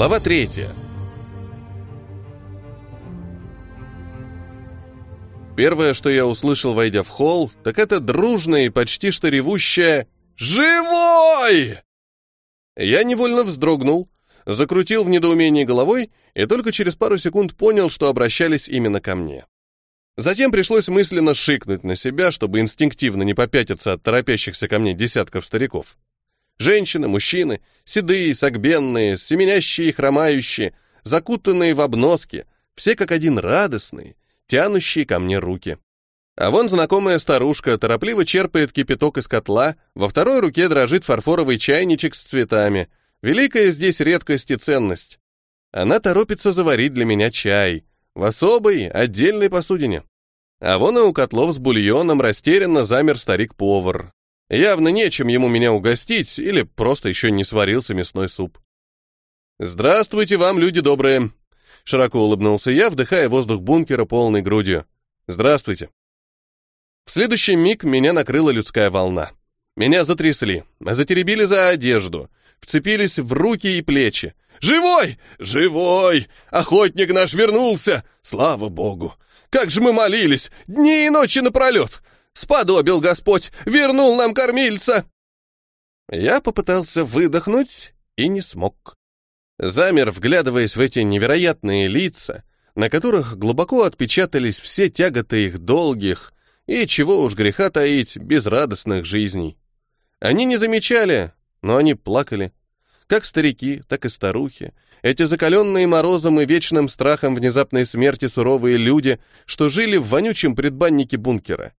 Глава третья. Первое, что я услышал, войдя в холл, так это дружное и почти что ревущее «Живой!». Я невольно вздрогнул, закрутил в недоумении головой и только через пару секунд понял, что обращались именно ко мне. Затем пришлось мысленно шикнуть на себя, чтобы инстинктивно не попятиться от торопящихся ко мне десятков стариков. Женщины, мужчины, седые, согбенные, семенящие и хромающие, закутанные в обноски, все как один радостные, тянущие ко мне руки. А вон знакомая старушка торопливо черпает кипяток из котла, во второй руке дрожит фарфоровый чайничек с цветами. Великая здесь редкость и ценность. Она торопится заварить для меня чай. В особой, отдельной посудине. А вон и у котлов с бульоном растерянно замер старик-повар. Явно нечем ему меня угостить, или просто еще не сварился мясной суп. «Здравствуйте вам, люди добрые!» Широко улыбнулся я, вдыхая воздух бункера полной грудью. «Здравствуйте!» В следующий миг меня накрыла людская волна. Меня затрясли, затеребили за одежду, вцепились в руки и плечи. «Живой! Живой! Охотник наш вернулся! Слава богу! Как же мы молились! Дни и ночи напролет! Сподобил Господь! Вернул нам кормильца!» Я попытался выдохнуть и не смог. Замер, вглядываясь в эти невероятные лица, на которых глубоко отпечатались все тяготы их долгих и, чего уж греха таить, безрадостных жизней. Они не замечали, но они плакали. Как старики, так и старухи. Эти закаленные морозом и вечным страхом внезапной смерти суровые люди, что жили в вонючем предбаннике бункера.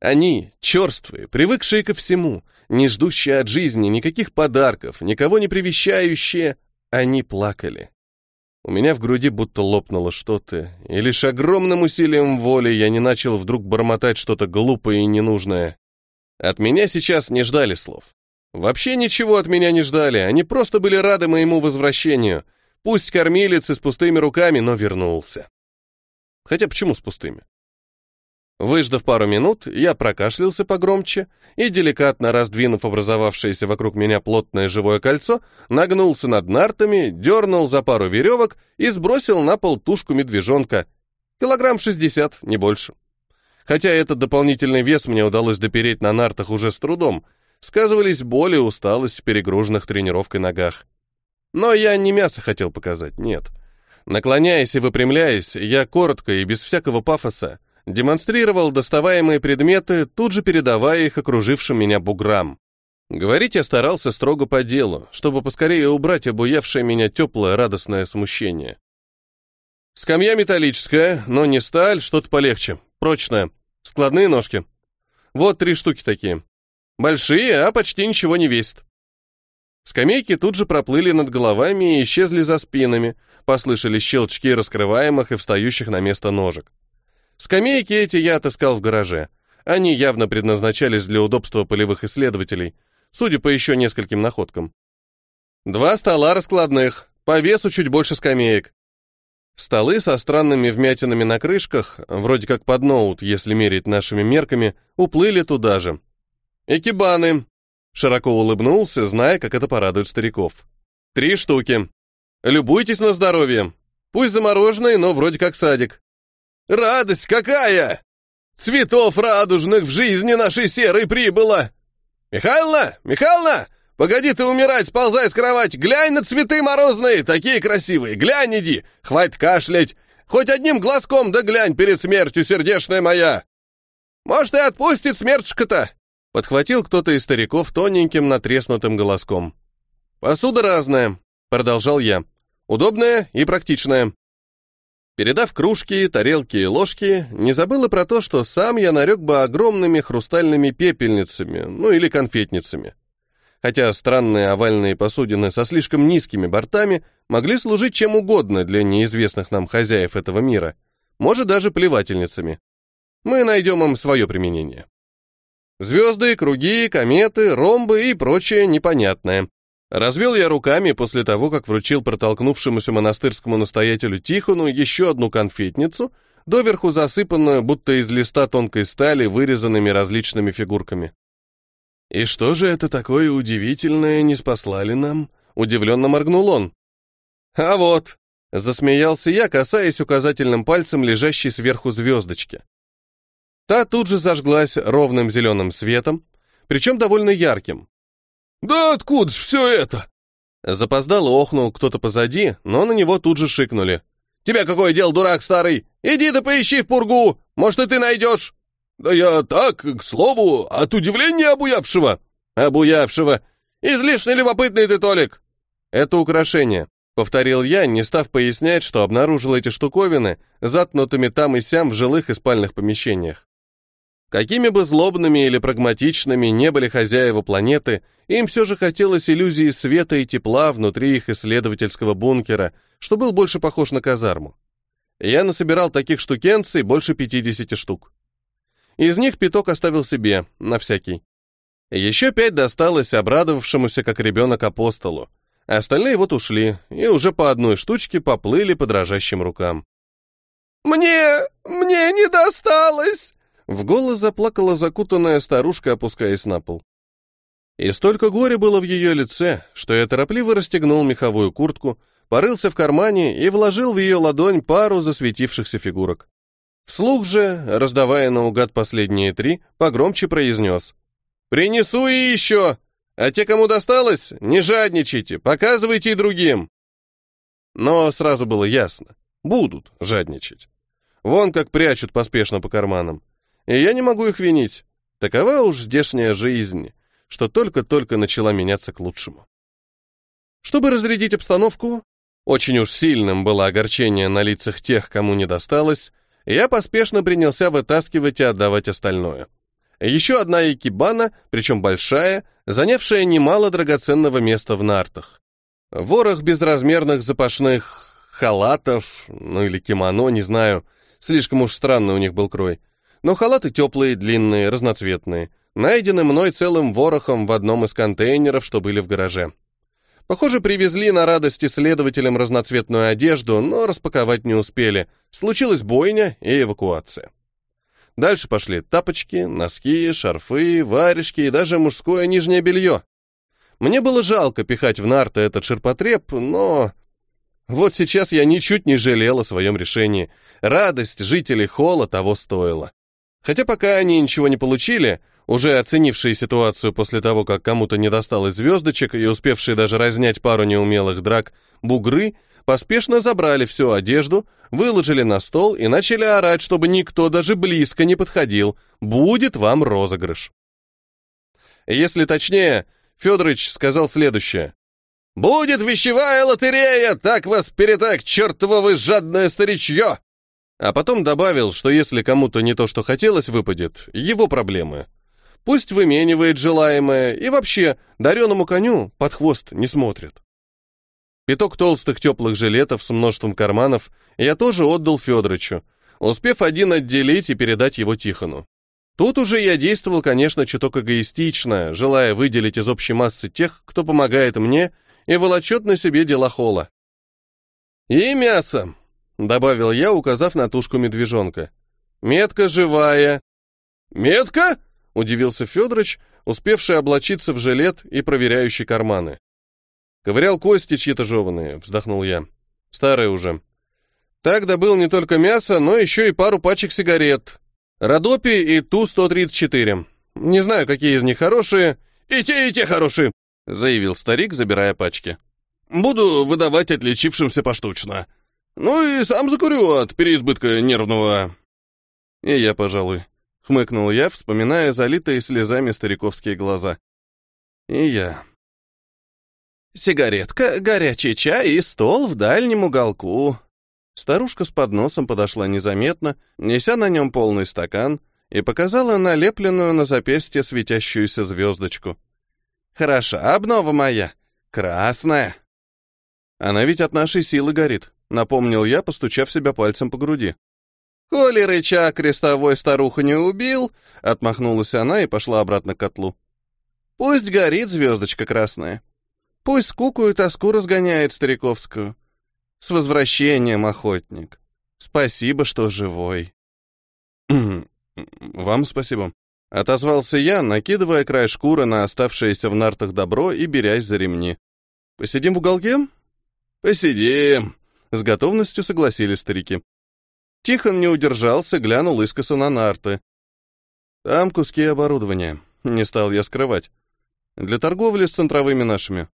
Они, черствые, привыкшие ко всему, не ждущие от жизни никаких подарков, никого не привещающие, они плакали. У меня в груди будто лопнуло что-то, и лишь огромным усилием воли я не начал вдруг бормотать что-то глупое и ненужное. От меня сейчас не ждали слов. Вообще ничего от меня не ждали, они просто были рады моему возвращению. Пусть кормилец и с пустыми руками, но вернулся. Хотя почему с пустыми? Выждав пару минут, я прокашлялся погромче и, деликатно раздвинув образовавшееся вокруг меня плотное живое кольцо, нагнулся над нартами, дернул за пару веревок и сбросил на пол тушку медвежонка. Килограмм шестьдесят, не больше. Хотя этот дополнительный вес мне удалось допереть на нартах уже с трудом — сказывались боль и усталость в перегруженных тренировкой ногах. Но я не мясо хотел показать, нет. Наклоняясь и выпрямляясь, я коротко и без всякого пафоса демонстрировал доставаемые предметы, тут же передавая их окружившим меня буграм. Говорить я старался строго по делу, чтобы поскорее убрать обуявшее меня теплое радостное смущение. Скамья металлическая, но не сталь, что-то полегче, прочная, складные ножки. Вот три штуки такие. Большие, а почти ничего не весят. Скамейки тут же проплыли над головами и исчезли за спинами, послышались щелчки раскрываемых и встающих на место ножек. Скамейки эти я отыскал в гараже. Они явно предназначались для удобства полевых исследователей, судя по еще нескольким находкам. Два стола раскладных, по весу чуть больше скамеек. Столы со странными вмятинами на крышках, вроде как под ноут, если мерить нашими мерками, уплыли туда же. «Экибаны!» Широко улыбнулся, зная, как это порадует стариков. «Три штуки. Любуйтесь на здоровье. Пусть замороженные, но вроде как садик». «Радость какая! Цветов радужных в жизни нашей серой прибыло! Михайловна! Михайловна! Погоди ты умирать, сползай с кровати! Глянь на цветы морозные, такие красивые! Глянь, иди! Хватит кашлять! Хоть одним глазком да глянь перед смертью, сердечная моя! Может, и отпустит смертушка-то!» Подхватил кто-то из стариков тоненьким натреснутым голоском. «Посуда разная», — продолжал я. «Удобная и практичная». Передав кружки, тарелки и ложки, не забыл и про то, что сам я нарек бы огромными хрустальными пепельницами, ну или конфетницами. Хотя странные овальные посудины со слишком низкими бортами могли служить чем угодно для неизвестных нам хозяев этого мира, может даже плевательницами. Мы найдем им свое применение. Звезды, круги, кометы, ромбы и прочее непонятное. Развел я руками после того, как вручил протолкнувшемуся монастырскому настоятелю Тихону еще одну конфетницу, доверху засыпанную, будто из листа тонкой стали, вырезанными различными фигурками. «И что же это такое удивительное не спаслали нам?» — удивленно моргнул он. А вот, засмеялся я, касаясь указательным пальцем лежащей сверху звездочки. Та тут же зажглась ровным зеленым светом, причем довольно ярким. «Да откуда ж все это?» Запоздало охнул кто-то позади, но на него тут же шикнули. «Тебя какое дело, дурак старый? Иди да поищи в пургу, может, и ты найдешь!» «Да я так, к слову, от удивления обуявшего!» «Обуявшего! Излишне любопытный ты, Толик!» «Это украшение», — повторил я, не став пояснять, что обнаружил эти штуковины, заткнутыми там и сям в жилых и спальных помещениях. Какими бы злобными или прагматичными не были хозяева планеты, им все же хотелось иллюзии света и тепла внутри их исследовательского бункера, что был больше похож на казарму. Я насобирал таких штукенций больше 50 штук. Из них пяток оставил себе, на всякий. Еще пять досталось обрадовавшемуся как ребенок апостолу. Остальные вот ушли, и уже по одной штучке поплыли по дрожащим рукам. «Мне... мне не досталось!» В голос заплакала закутанная старушка, опускаясь на пол. И столько горя было в ее лице, что я торопливо расстегнул меховую куртку, порылся в кармане и вложил в ее ладонь пару засветившихся фигурок. Вслух же, раздавая наугад последние три, погромче произнес. «Принесу и еще! А те, кому досталось, не жадничайте, показывайте и другим!» Но сразу было ясно. Будут жадничать. Вон как прячут поспешно по карманам. И я не могу их винить. Такова уж здешняя жизнь, что только-только начала меняться к лучшему. Чтобы разрядить обстановку, очень уж сильным было огорчение на лицах тех, кому не досталось, я поспешно принялся вытаскивать и отдавать остальное. Еще одна экибана, причем большая, занявшая немало драгоценного места в нартах. Ворох безразмерных запашных халатов, ну или кимоно, не знаю, слишком уж странный у них был крой, но халаты теплые, длинные, разноцветные. Найдены мной целым ворохом в одном из контейнеров, что были в гараже. Похоже, привезли на радость исследователям разноцветную одежду, но распаковать не успели. Случилась бойня и эвакуация. Дальше пошли тапочки, носки, шарфы, варежки и даже мужское нижнее белье. Мне было жалко пихать в нарты этот ширпотреб, но... Вот сейчас я ничуть не жалел о своем решении. Радость жителей холла того стоила. Хотя пока они ничего не получили, уже оценившие ситуацию после того, как кому-то не досталось звездочек и успевшие даже разнять пару неумелых драк, бугры поспешно забрали всю одежду, выложили на стол и начали орать, чтобы никто даже близко не подходил. Будет вам розыгрыш. Если точнее, Федорович сказал следующее. «Будет вещевая лотерея, так вас перетак, чертово жадное старичье!» А потом добавил, что если кому-то не то, что хотелось, выпадет, его проблемы. Пусть выменивает желаемое, и вообще, дареному коню под хвост не смотрит. Пяток толстых теплых жилетов с множеством карманов я тоже отдал Федорычу, успев один отделить и передать его Тихону. Тут уже я действовал, конечно, чуток эгоистично, желая выделить из общей массы тех, кто помогает мне и волочет на себе дела холла. И мясо, добавил я, указав на тушку медвежонка. Метка живая. Метка? Удивился Федорович, успевший облачиться в жилет и проверяющий карманы. Ковырял кости чьи-то жеванные, вздохнул я. Старые уже. Так добыл не только мясо, но еще и пару пачек сигарет. Родопи и Ту-134. Не знаю, какие из них хорошие. И те, и те хорошие, заявил старик, забирая пачки. Буду выдавать отличившимся поштучно. Ну и сам закурю от переизбытка нервного. И я, пожалуй, хмыкнул я, вспоминая залитые слезами стариковские глаза. И я. Сигаретка, горячий чай и стол в дальнем уголку. Старушка с подносом подошла незаметно, неся на нем полный стакан, и показала налепленную на запястье светящуюся звездочку. «Хороша обнова моя, красная». Она ведь от нашей силы горит. Напомнил я, постучав себя пальцем по груди. «Коли рычаг крестовой старуху не убил», — отмахнулась она и пошла обратно к котлу. «Пусть горит звездочка красная. Пусть скуку и тоску разгоняет стариковскую. С возвращением, охотник. Спасибо, что живой». «Вам спасибо», — отозвался я, накидывая край шкуры на оставшееся в нартах добро и берясь за ремни. «Посидим в уголке?» Посидим. С готовностью согласились старики. Тихон не удержался, глянул искоса на нарты. Там куски оборудования. Не стал я скрывать. Для торговли с центровыми нашими.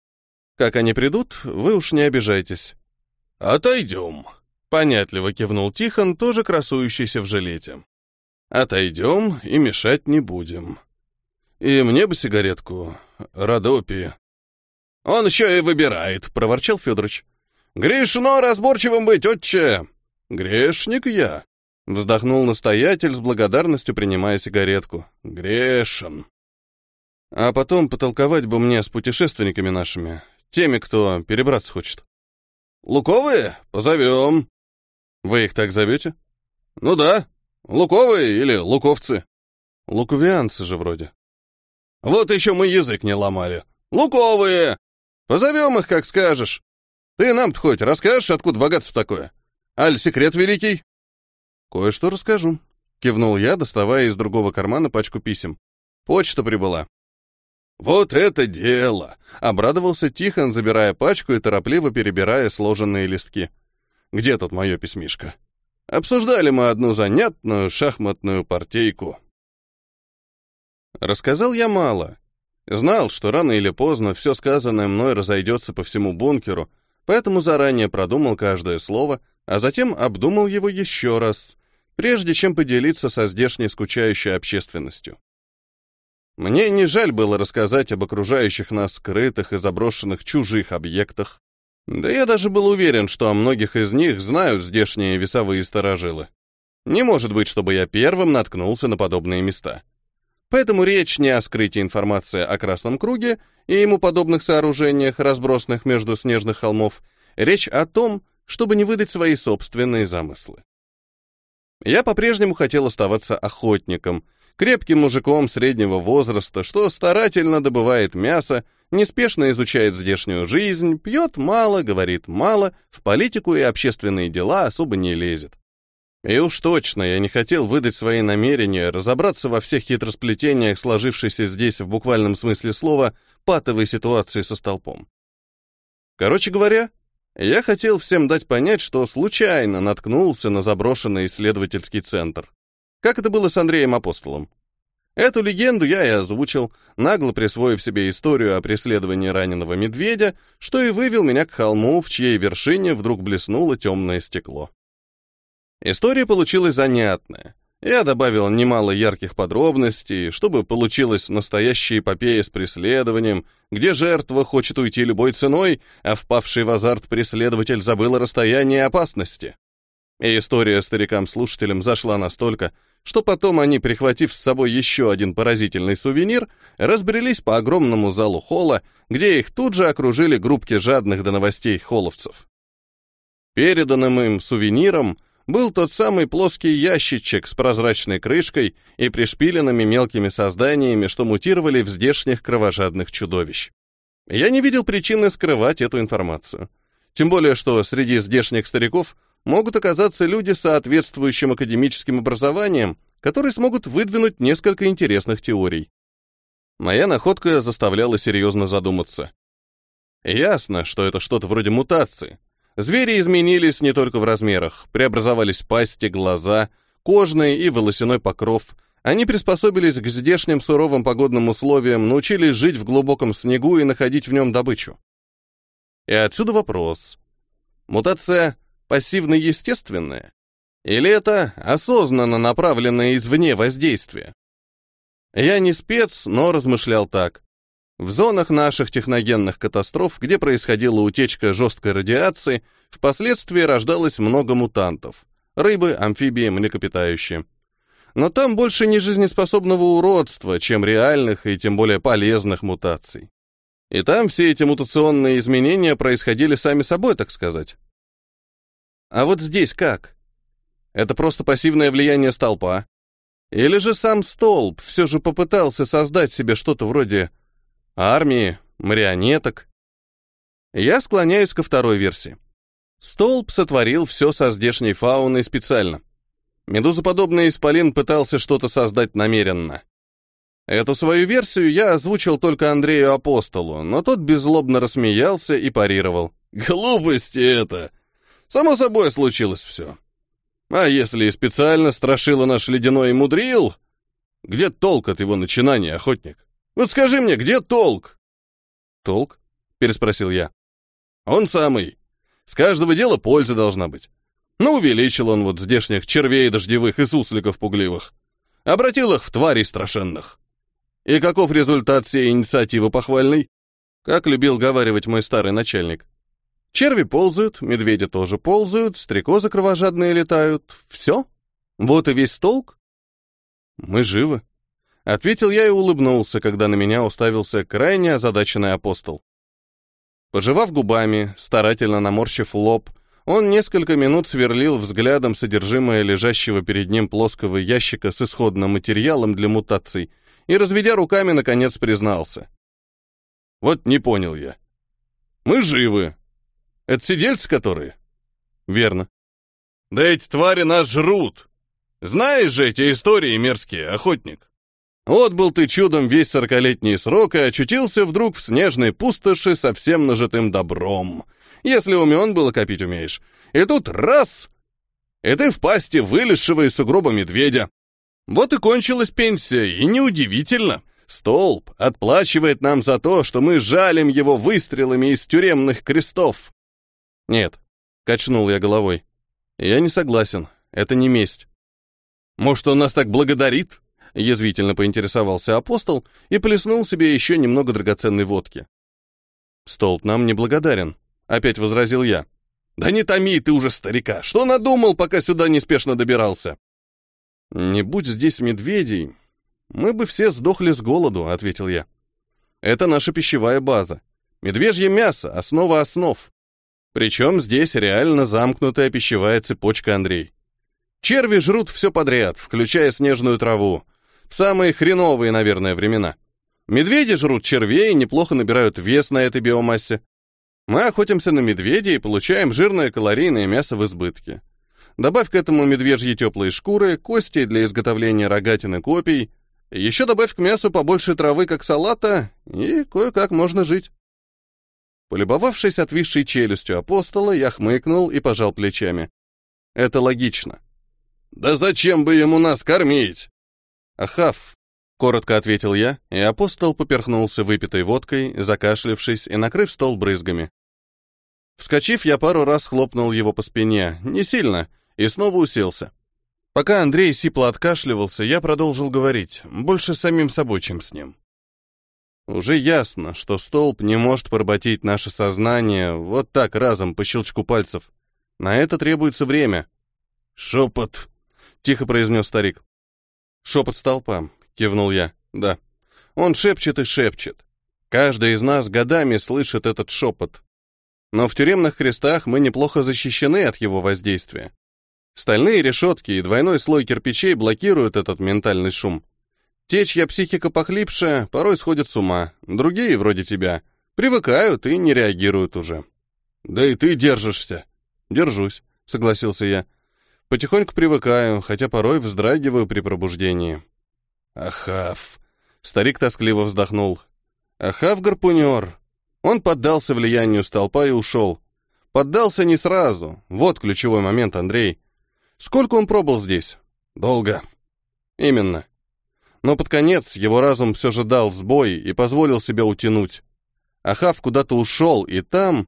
Как они придут, вы уж не обижайтесь. Отойдем. Понятливо кивнул Тихон, тоже красующийся в жилете. Отойдем и мешать не будем. И мне бы сигаретку. Родопи. Он еще и выбирает, проворчал Федорович. Грешно разборчивым быть, отче. Грешник я. Вздохнул настоятель с благодарностью, принимая сигаретку. Грешен. А потом потолковать бы мне с путешественниками нашими, теми, кто перебраться хочет. Луковые? Позовем. Вы их так зовете? Ну да, луковые или луковцы. Луковианцы же вроде. Вот еще мы язык не ломали. Луковые! Позовем их, как скажешь. Ты нам-то хоть расскажешь, откуда богатство такое? Аль секрет великий? Кое-что расскажу. Кивнул я, доставая из другого кармана пачку писем. Почта прибыла. «Вот это дело!» — обрадовался Тихон, забирая пачку и торопливо перебирая сложенные листки. «Где тут мое письмишко?» Обсуждали мы одну занятную шахматную партейку. Рассказал я мало. Знал, что рано или поздно все сказанное мной разойдется по всему бункеру, поэтому заранее продумал каждое слово, а затем обдумал его еще раз, прежде чем поделиться со здешней скучающей общественностью. Мне не жаль было рассказать об окружающих нас скрытых и заброшенных чужих объектах. Да я даже был уверен, что о многих из них знают здешние весовые сторожилы. Не может быть, чтобы я первым наткнулся на подобные места. Поэтому речь не о скрытии информации о Красном Круге и ему подобных сооружениях, разбросанных между снежных холмов. Речь о том, чтобы не выдать свои собственные замыслы. Я по-прежнему хотел оставаться охотником, крепким мужиком среднего возраста, что старательно добывает мясо, неспешно изучает здешнюю жизнь, пьет мало, говорит мало, в политику и общественные дела особо не лезет. И уж точно я не хотел выдать свои намерения, разобраться во всех хитросплетениях, сложившейся здесь в буквальном смысле слова, патовой ситуации со столпом. Короче говоря, я хотел всем дать понять, что случайно наткнулся на заброшенный исследовательский центр. Как это было с Андреем Апостолом. Эту легенду я и озвучил, нагло присвоив себе историю о преследовании раненого медведя, что и вывел меня к холму, в чьей вершине вдруг блеснуло темное стекло. История получилась занятная. Я добавил немало ярких подробностей, чтобы получилась настоящая эпопея с преследованием, где жертва хочет уйти любой ценой, а впавший в азарт преследователь забыл и опасности. И история старикам-слушателям зашла настолько, что потом они, прихватив с собой еще один поразительный сувенир, разбрелись по огромному залу холла, где их тут же окружили группки жадных до новостей холловцев. Переданным им сувениром был тот самый плоский ящичек с прозрачной крышкой и пришпиленными мелкими созданиями, что мутировали в здешних кровожадных чудовищ. Я не видел причины скрывать эту информацию. Тем более, что среди здешних стариков могут оказаться люди с соответствующим академическим образованием, которые смогут выдвинуть несколько интересных теорий. Моя находка заставляла серьезно задуматься. Ясно, что это что-то вроде мутации. Звери изменились не только в размерах, преобразовались пасти, глаза, кожный и волосяной покров. Они приспособились к здешним суровым погодным условиям, научились жить в глубоком снегу и находить в нем добычу. И отсюда вопрос. Мутация пассивно-естественное? Или это осознанно направленное извне воздействие? Я не спец, но размышлял так. В зонах наших техногенных катастроф, где происходила утечка жесткой радиации, впоследствии рождалось много мутантов. Рыбы, амфибии, млекопитающие. Но там больше не жизнеспособного уродства, чем реальных и тем более полезных мутаций. И там все эти мутационные изменения происходили сами собой, так сказать. А вот здесь как? Это просто пассивное влияние столпа? Или же сам столб все же попытался создать себе что-то вроде армии, марионеток? Я склоняюсь ко второй версии. Столб сотворил все со здешней фауной специально. Медузоподобный исполин пытался что-то создать намеренно. Эту свою версию я озвучил только Андрею Апостолу, но тот беззлобно рассмеялся и парировал. Глупости это. Само собой случилось все. А если и специально страшило наш ледяной мудрил, где толк от его начинания, охотник? Вот скажи мне, где толк? Толк? Переспросил я. Он самый. С каждого дела польза должна быть. Ну, увеличил он вот здешних червей дождевых и сусликов пугливых. Обратил их в тварей страшенных. И каков результат всей инициативы похвальной? Как любил говаривать мой старый начальник. Черви ползают, медведи тоже ползают, стрекозы кровожадные летают. Все? Вот и весь толк? Мы живы. Ответил я и улыбнулся, когда на меня уставился крайне озадаченный апостол. Пожевав губами, старательно наморщив лоб, он несколько минут сверлил взглядом содержимое лежащего перед ним плоского ящика с исходным материалом для мутаций и, разведя руками, наконец признался. «Вот не понял я. Мы живы. Это сидельцы которые?» «Верно». «Да эти твари нас жрут. Знаешь же эти истории мерзкие, охотник?» Вот был ты чудом весь сорокалетний срок и очутился вдруг в снежной пустоши со всем нажитым добром. Если умен было копить умеешь. И тут раз! И ты в пасти вылезшего из сугроба медведя. Вот и кончилась пенсия, и неудивительно. Столб отплачивает нам за то, что мы жалим его выстрелами из тюремных крестов. Нет, качнул я головой. Я не согласен, это не месть. Может, он нас так благодарит? Язвительно поинтересовался апостол и плеснул себе еще немного драгоценной водки. «Столб нам не благодарен», — опять возразил я. «Да не томи ты уже, старика! Что надумал, пока сюда неспешно добирался?» «Не будь здесь медведей, мы бы все сдохли с голоду», — ответил я. «Это наша пищевая база. Медвежье мясо — основа основ. Причем здесь реально замкнутая пищевая цепочка, Андрей. Черви жрут все подряд, включая снежную траву, Самые хреновые, наверное, времена. Медведи жрут червей и неплохо набирают вес на этой биомассе. Мы охотимся на медведей и получаем жирное калорийное мясо в избытке. Добавь к этому медвежьи теплые шкуры, кости для изготовления рогатины копий. Еще добавь к мясу побольше травы, как салата, и кое-как можно жить. Полюбовавшись отвисшей челюстью апостола, я хмыкнул и пожал плечами. Это логично. «Да зачем бы ему нас кормить?» «Ахав», — коротко ответил я, и апостол поперхнулся выпитой водкой, закашлившись и накрыв стол брызгами. Вскочив, я пару раз хлопнул его по спине, не сильно, и снова уселся. Пока Андрей сипло откашливался, я продолжил говорить, больше самим собой, чем с ним. Уже ясно, что столб не может поработить наше сознание вот так разом по щелчку пальцев. На это требуется время. «Шепот», — тихо произнес старик. Шепот столпа, кивнул я. Да. Он шепчет и шепчет. Каждый из нас годами слышит этот шепот. Но в тюремных крестах мы неплохо защищены от его воздействия. Стальные решетки и двойной слой кирпичей блокируют этот ментальный шум. Те, чья психика похлипшая, порой сходят с ума. Другие, вроде тебя, привыкают и не реагируют уже. Да и ты держишься. Держусь, согласился я. Потихоньку привыкаю, хотя порой вздрагиваю при пробуждении. Ахав. Старик тоскливо вздохнул. Ахав гарпунер. Он поддался влиянию столпа и ушел. Поддался не сразу. Вот ключевой момент, Андрей. Сколько он пробыл здесь? Долго. Именно. Но под конец его разум все же дал сбой и позволил себя утянуть. Ахав куда-то ушел, и там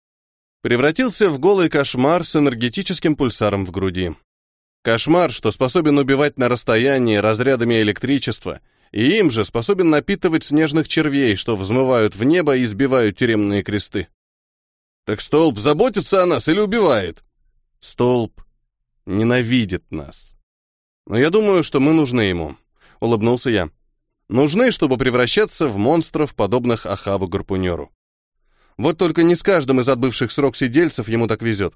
превратился в голый кошмар с энергетическим пульсаром в груди. Кошмар, что способен убивать на расстоянии разрядами электричества, и им же способен напитывать снежных червей, что взмывают в небо и сбивают тюремные кресты. Так столб заботится о нас или убивает? Столб ненавидит нас. Но я думаю, что мы нужны ему, улыбнулся я. Нужны, чтобы превращаться в монстров, подобных Ахабу Гарпунеру. Вот только не с каждым из отбывших срок сидельцев ему так везет.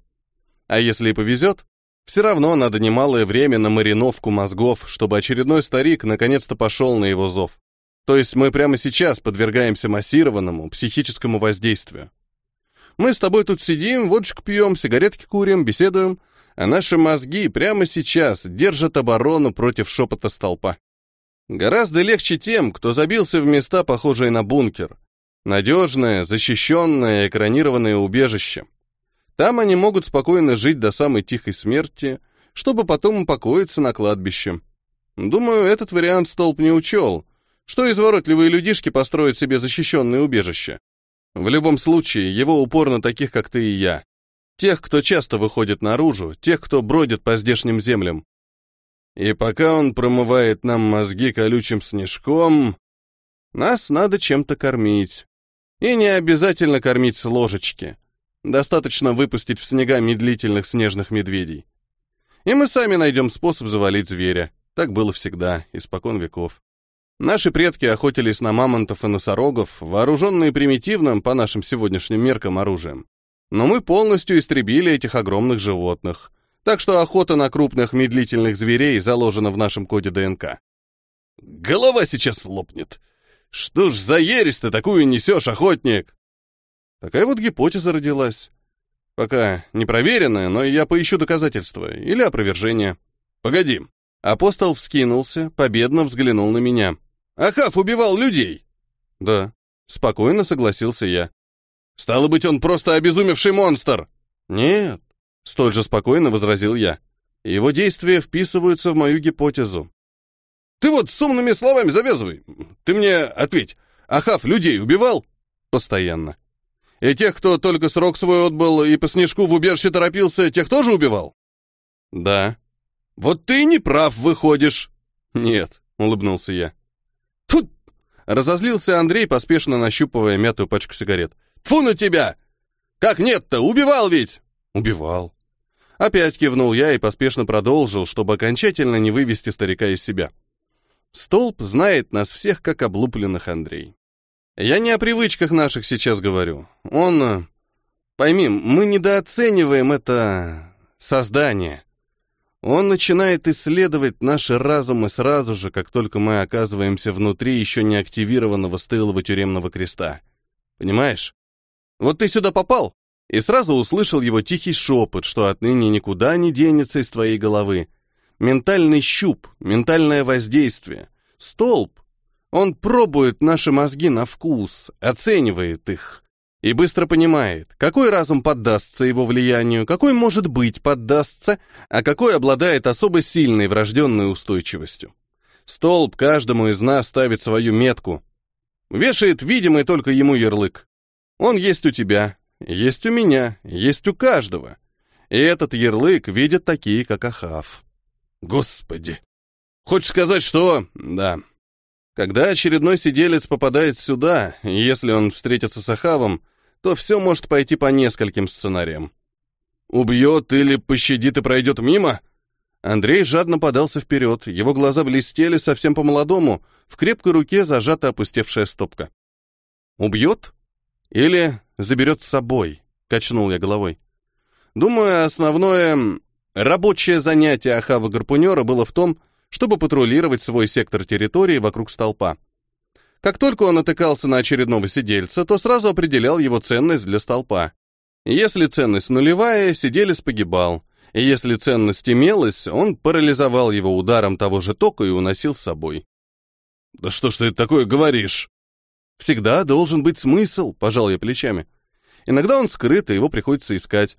А если и повезет, все равно надо немалое время на мариновку мозгов, чтобы очередной старик наконец-то пошел на его зов. То есть мы прямо сейчас подвергаемся массированному психическому воздействию. Мы с тобой тут сидим, водочку пьем, сигаретки курим, беседуем, а наши мозги прямо сейчас держат оборону против шепота столпа. Гораздо легче тем, кто забился в места, похожие на бункер. Надежное, защищенное, экранированное убежище. Там они могут спокойно жить до самой тихой смерти, чтобы потом упокоиться на кладбище. Думаю, этот вариант столб не учел, что изворотливые людишки построят себе защищенное убежище. В любом случае, его упор на таких, как ты и я. Тех, кто часто выходит наружу, тех, кто бродит по здешним землям. И пока он промывает нам мозги колючим снежком, нас надо чем-то кормить. И не обязательно кормить с ложечки. Достаточно выпустить в снега медлительных снежных медведей. И мы сами найдем способ завалить зверя. Так было всегда, испокон веков. Наши предки охотились на мамонтов и носорогов, вооруженные примитивным, по нашим сегодняшним меркам, оружием. Но мы полностью истребили этих огромных животных. Так что охота на крупных медлительных зверей заложена в нашем коде ДНК. Голова сейчас лопнет. Что ж за ересь ты такую несешь, охотник? Такая вот гипотеза родилась. Пока не проверенная, но я поищу доказательства или опровержение. Погоди. Апостол вскинулся, победно взглянул на меня. Ахав убивал людей. Да, спокойно согласился я. Стало быть, он просто обезумевший монстр. Нет, столь же спокойно возразил я. Его действия вписываются в мою гипотезу. Ты вот с умными словами завязывай. Ты мне ответь. Ахав людей убивал? Постоянно. И тех, кто только срок свой отбыл и по снежку в убежище торопился, тех тоже убивал? Да. Вот ты не прав выходишь. Нет, улыбнулся я. Тут разозлился Андрей, поспешно нащупывая мятую пачку сигарет. Тфу на тебя! Как нет-то, убивал ведь? Убивал. Опять кивнул я и поспешно продолжил, чтобы окончательно не вывести старика из себя. Столб знает нас всех как облупленных Андрей. Я не о привычках наших сейчас говорю. Он... Э, пойми, мы недооцениваем это... создание. Он начинает исследовать наши разумы сразу же, как только мы оказываемся внутри еще не активированного стылого тюремного креста. Понимаешь? Вот ты сюда попал, и сразу услышал его тихий шепот, что отныне никуда не денется из твоей головы. Ментальный щуп, ментальное воздействие. Столб. Он пробует наши мозги на вкус, оценивает их. И быстро понимает, какой разум поддастся его влиянию, какой, может быть, поддастся, а какой обладает особо сильной врожденной устойчивостью. Столб каждому из нас ставит свою метку. Вешает видимый только ему ярлык. Он есть у тебя, есть у меня, есть у каждого. И этот ярлык видят такие, как Ахав. Господи! Хочешь сказать, что... Да. Когда очередной сиделец попадает сюда, если он встретится с Ахавом, то все может пойти по нескольким сценариям. Убьет или пощадит и пройдет мимо? Андрей жадно подался вперед, его глаза блестели совсем по-молодому, в крепкой руке зажата опустевшая стопка. «Убьет? Или заберет с собой?» — качнул я головой. «Думаю, основное Рабочее занятие Ахава-гарпунера было в том, чтобы патрулировать свой сектор территории вокруг столпа. Как только он натыкался на очередного сидельца, то сразу определял его ценность для столпа. Если ценность нулевая, сиделец погибал. Если ценность имелась, он парализовал его ударом того же тока и уносил с собой. «Да что ж ты такое говоришь?» «Всегда должен быть смысл», — пожал я плечами. Иногда он скрыт, и его приходится искать.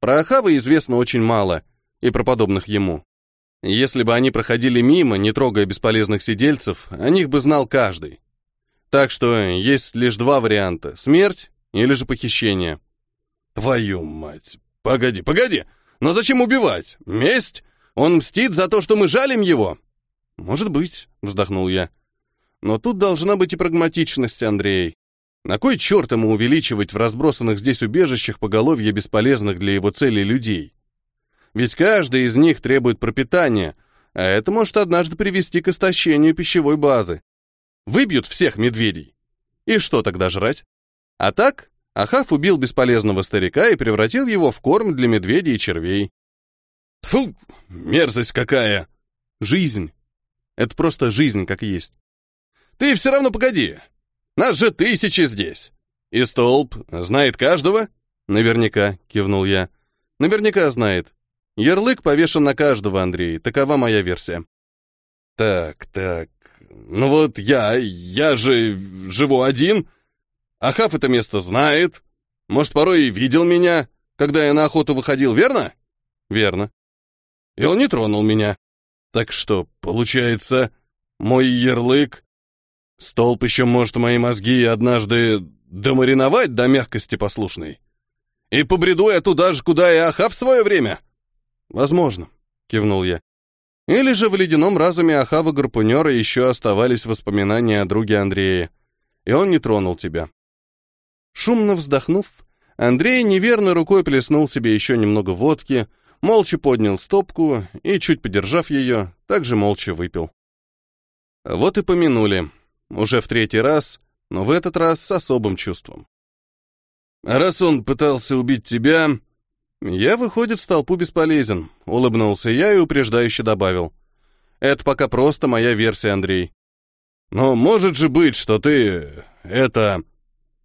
Про Ахава известно очень мало, и про подобных ему. Если бы они проходили мимо, не трогая бесполезных сидельцев, о них бы знал каждый. Так что есть лишь два варианта — смерть или же похищение. Твою мать! Погоди, погоди! Но зачем убивать? Месть? Он мстит за то, что мы жалим его? Может быть, вздохнул я. Но тут должна быть и прагматичность, Андрей. На кой черт ему увеличивать в разбросанных здесь убежищах поголовье бесполезных для его целей людей? Ведь каждый из них требует пропитания, а это может однажды привести к истощению пищевой базы. Выбьют всех медведей. И что тогда жрать? А так, Ахав убил бесполезного старика и превратил его в корм для медведей и червей. Фу, мерзость какая! Жизнь. Это просто жизнь, как есть. Ты все равно погоди. Нас же тысячи здесь. И столб знает каждого? Наверняка, кивнул я. Наверняка знает. Ярлык повешен на каждого, Андрей. Такова моя версия. Так, так. Ну вот я, я же живу один. Ахав это место знает. Может, порой и видел меня. когда я на охоту выходил, верно? Верно. И он не тронул меня. Так что, получается, мой ярлык... Столб еще может мои мозги однажды домариновать до мягкости послушной. И побреду я туда же, куда и Аха в свое время. Возможно, кивнул я. Или же в ледяном разуме Ахава Гарпунера еще оставались воспоминания о друге Андрея, и он не тронул тебя. Шумно вздохнув, Андрей неверной рукой плеснул себе еще немного водки, молча поднял стопку и, чуть подержав ее, также молча выпил. Вот и помянули. Уже в третий раз, но в этот раз с особым чувством. А раз он пытался убить тебя... Я, выходит, в толпу бесполезен, улыбнулся я и упреждающе добавил. Это пока просто моя версия, Андрей. Но может же быть, что ты... это...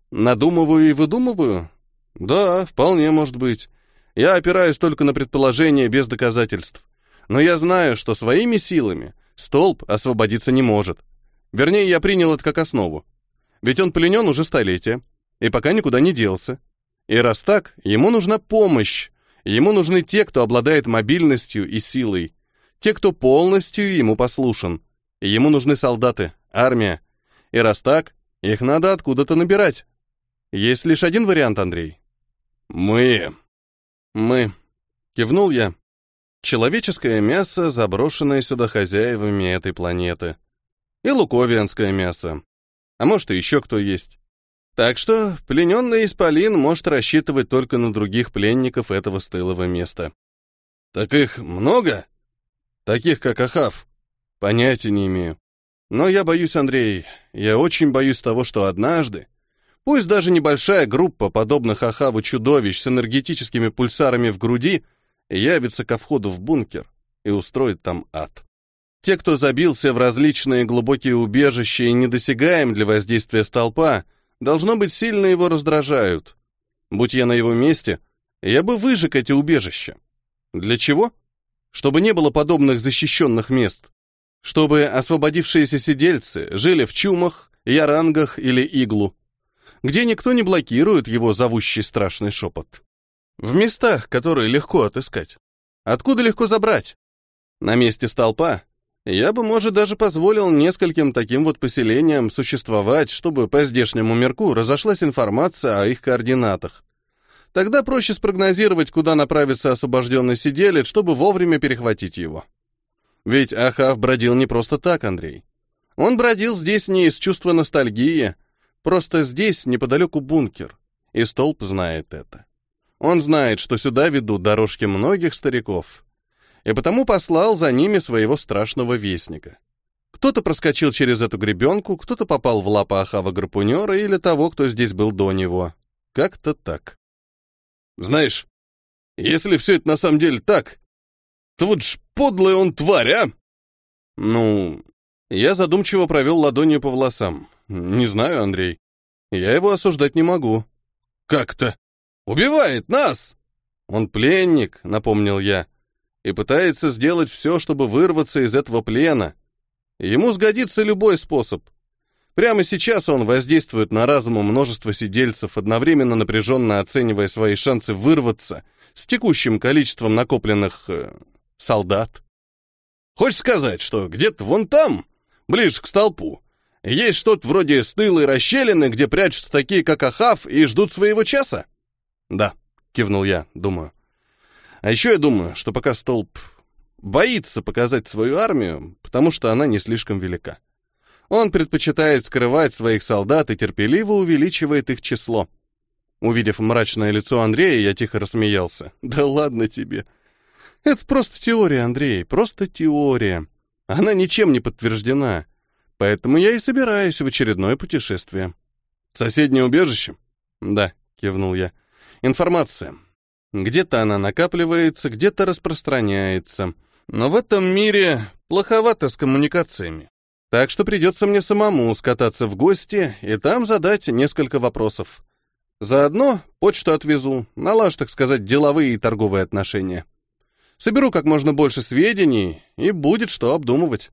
Надумываю и выдумываю? Да, вполне может быть. Я опираюсь только на предположения без доказательств. Но я знаю, что своими силами столб освободиться не может. Вернее, я принял это как основу. Ведь он пленен уже столетия, и пока никуда не делся. И раз так, ему нужна помощь. Ему нужны те, кто обладает мобильностью и силой. Те, кто полностью ему послушен. Ему нужны солдаты, армия. И раз так, их надо откуда-то набирать. Есть лишь один вариант, Андрей. Мы. Мы. Кивнул я. Человеческое мясо, заброшенное сюда хозяевами этой планеты. И луковианское мясо. А может, и еще кто есть. Так что плененный исполин может рассчитывать только на других пленников этого стылого места. Так их много? Таких, как Ахав? Понятия не имею. Но я боюсь, Андрей, я очень боюсь того, что однажды Пусть даже небольшая группа подобных Ахаву чудовищ с энергетическими пульсарами в груди явится ко входу в бункер и устроит там ад. Те, кто забился в различные глубокие убежища и недосягаем для воздействия столпа, должно быть, сильно его раздражают. Будь я на его месте, я бы выжег эти убежища. Для чего? Чтобы не было подобных защищенных мест. Чтобы освободившиеся сидельцы жили в чумах, ярангах или иглу где никто не блокирует его зовущий страшный шепот. В местах, которые легко отыскать. Откуда легко забрать? На месте столпа я бы, может, даже позволил нескольким таким вот поселениям существовать, чтобы по здешнему мирку разошлась информация о их координатах. Тогда проще спрогнозировать, куда направится освобожденный сиделец, чтобы вовремя перехватить его. Ведь Ахав бродил не просто так, Андрей. Он бродил здесь не из чувства ностальгии, Просто здесь неподалеку бункер, и столб знает это. Он знает, что сюда ведут дорожки многих стариков, и потому послал за ними своего страшного вестника. Кто-то проскочил через эту гребенку, кто-то попал в лапы Ахава Гарпунера или того, кто здесь был до него. Как-то так. Знаешь, если все это на самом деле так, то вот ж подлый он тварь, а? Ну, я задумчиво провел ладонью по волосам. Не знаю, Андрей. Я его осуждать не могу. Как-то? Убивает нас! Он пленник, напомнил я, и пытается сделать все, чтобы вырваться из этого плена. Ему сгодится любой способ. Прямо сейчас он воздействует на разум множества сидельцев, одновременно напряженно оценивая свои шансы вырваться с текущим количеством накопленных... Э, солдат. Хочешь сказать, что где-то вон там, ближе к столпу, есть что-то вроде стылой расщелины, где прячутся такие, как Ахав, и ждут своего часа? Да, кивнул я, думаю. А еще я думаю, что пока столб боится показать свою армию, потому что она не слишком велика. Он предпочитает скрывать своих солдат и терпеливо увеличивает их число. Увидев мрачное лицо Андрея, я тихо рассмеялся. «Да ладно тебе. Это просто теория, Андрей, просто теория. Она ничем не подтверждена. Поэтому я и собираюсь в очередное путешествие. Соседнее убежище? Да, кивнул я. Информация. Где-то она накапливается, где-то распространяется. Но в этом мире плоховато с коммуникациями. Так что придется мне самому скататься в гости и там задать несколько вопросов. Заодно почту отвезу, налажу, так сказать, деловые и торговые отношения. Соберу как можно больше сведений, и будет что обдумывать.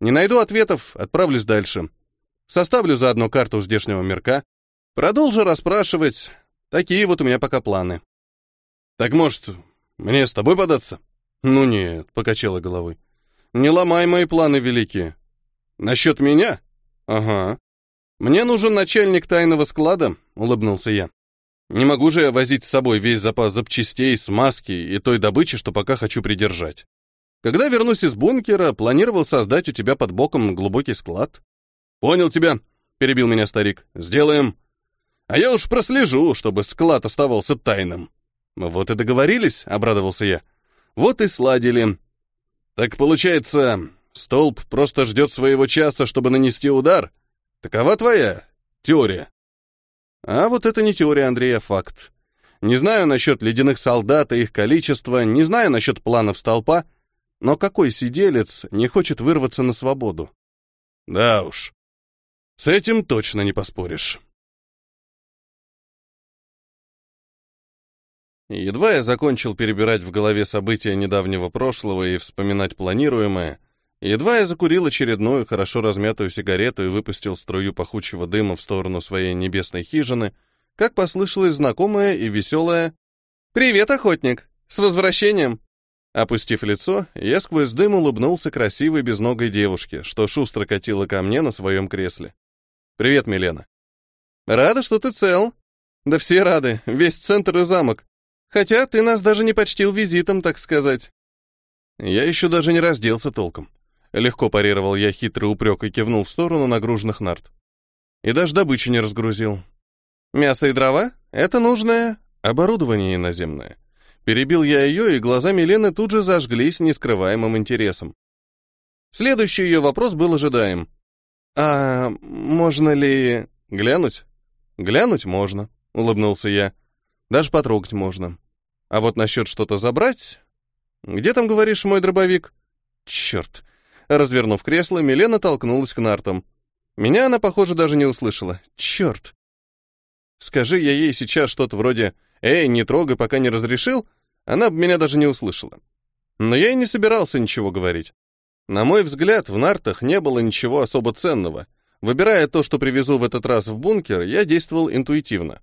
Не найду ответов, отправлюсь дальше. Составлю заодно карту здешнего мирка. Продолжу расспрашивать. Такие вот у меня пока планы. Так может, мне с тобой податься? Ну нет, покачала головой. Не ломай мои планы великие. Насчет меня? Ага. Мне нужен начальник тайного склада, улыбнулся я. Не могу же я возить с собой весь запас запчастей, смазки и той добычи, что пока хочу придержать. Когда вернусь из бункера, планировал создать у тебя под боком глубокий склад. Понял тебя, перебил меня старик. Сделаем. А я уж прослежу, чтобы склад оставался тайным. Вот и договорились, обрадовался я. Вот и сладили. Так получается, столб просто ждет своего часа, чтобы нанести удар. Такова твоя теория. А вот это не теория Андрея, факт. Не знаю насчет ледяных солдат и их количества, не знаю насчет планов столпа, но какой сиделец не хочет вырваться на свободу? Да уж, с этим точно не поспоришь. Едва я закончил перебирать в голове события недавнего прошлого и вспоминать планируемое, едва я закурил очередную хорошо размятую сигарету и выпустил струю пахучего дыма в сторону своей небесной хижины, как послышалось знакомое и веселое «Привет, охотник! С возвращением!» Опустив лицо, я сквозь дым улыбнулся красивой безногой девушке, что шустро катила ко мне на своем кресле. «Привет, Милена». «Рада, что ты цел». «Да все рады, весь центр и замок. Хотя ты нас даже не почтил визитом, так сказать. Я еще даже не разделся толком. Легко парировал я хитрый упрек и кивнул в сторону нагруженных нарт. И даже добычу не разгрузил. Мясо и дрова — это нужное оборудование иноземное. Перебил я ее, и глаза Милены тут же зажглись нескрываемым интересом. Следующий ее вопрос был ожидаем. «А можно ли...» «Глянуть?» «Глянуть можно», — улыбнулся я. «Даже потрогать можно. А вот насчет что-то забрать... Где там, говоришь, мой дробовик? Черт. Развернув кресло, Милена толкнулась к нартам. Меня она, похоже, даже не услышала. Черт. Скажи я ей сейчас что-то вроде «Эй, не трогай, пока не разрешил», она бы меня даже не услышала. Но я и не собирался ничего говорить. На мой взгляд, в нартах не было ничего особо ценного. Выбирая то, что привезу в этот раз в бункер, я действовал интуитивно.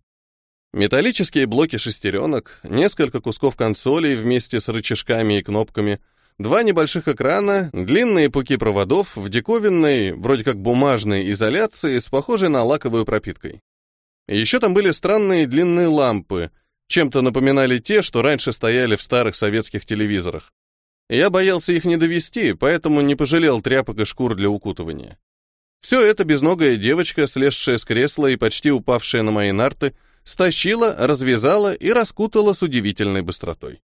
Металлические блоки шестеренок, несколько кусков консолей вместе с рычажками и кнопками, два небольших экрана, длинные пуки проводов в диковинной, вроде как бумажной изоляции с похожей на лаковую пропиткой. Еще там были странные длинные лампы, чем-то напоминали те, что раньше стояли в старых советских телевизорах. Я боялся их не довести, поэтому не пожалел тряпок и шкур для укутывания. Все это безногая девочка, слезшая с кресла и почти упавшая на мои нарты, стащила, развязала и раскутала с удивительной быстротой.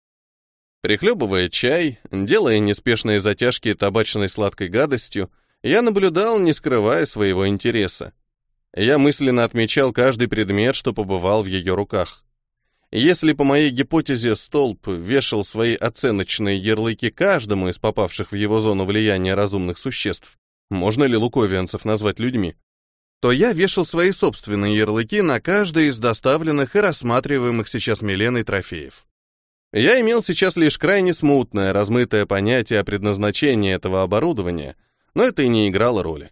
Прихлебывая чай, делая неспешные затяжки табачной сладкой гадостью, я наблюдал, не скрывая своего интереса. Я мысленно отмечал каждый предмет, что побывал в ее руках. Если по моей гипотезе столб вешал свои оценочные ярлыки каждому из попавших в его зону влияния разумных существ, можно ли луковианцев назвать людьми? То я вешал свои собственные ярлыки на каждый из доставленных и рассматриваемых сейчас Миленой трофеев. Я имел сейчас лишь крайне смутное, размытое понятие о предназначении этого оборудования, но это и не играло роли.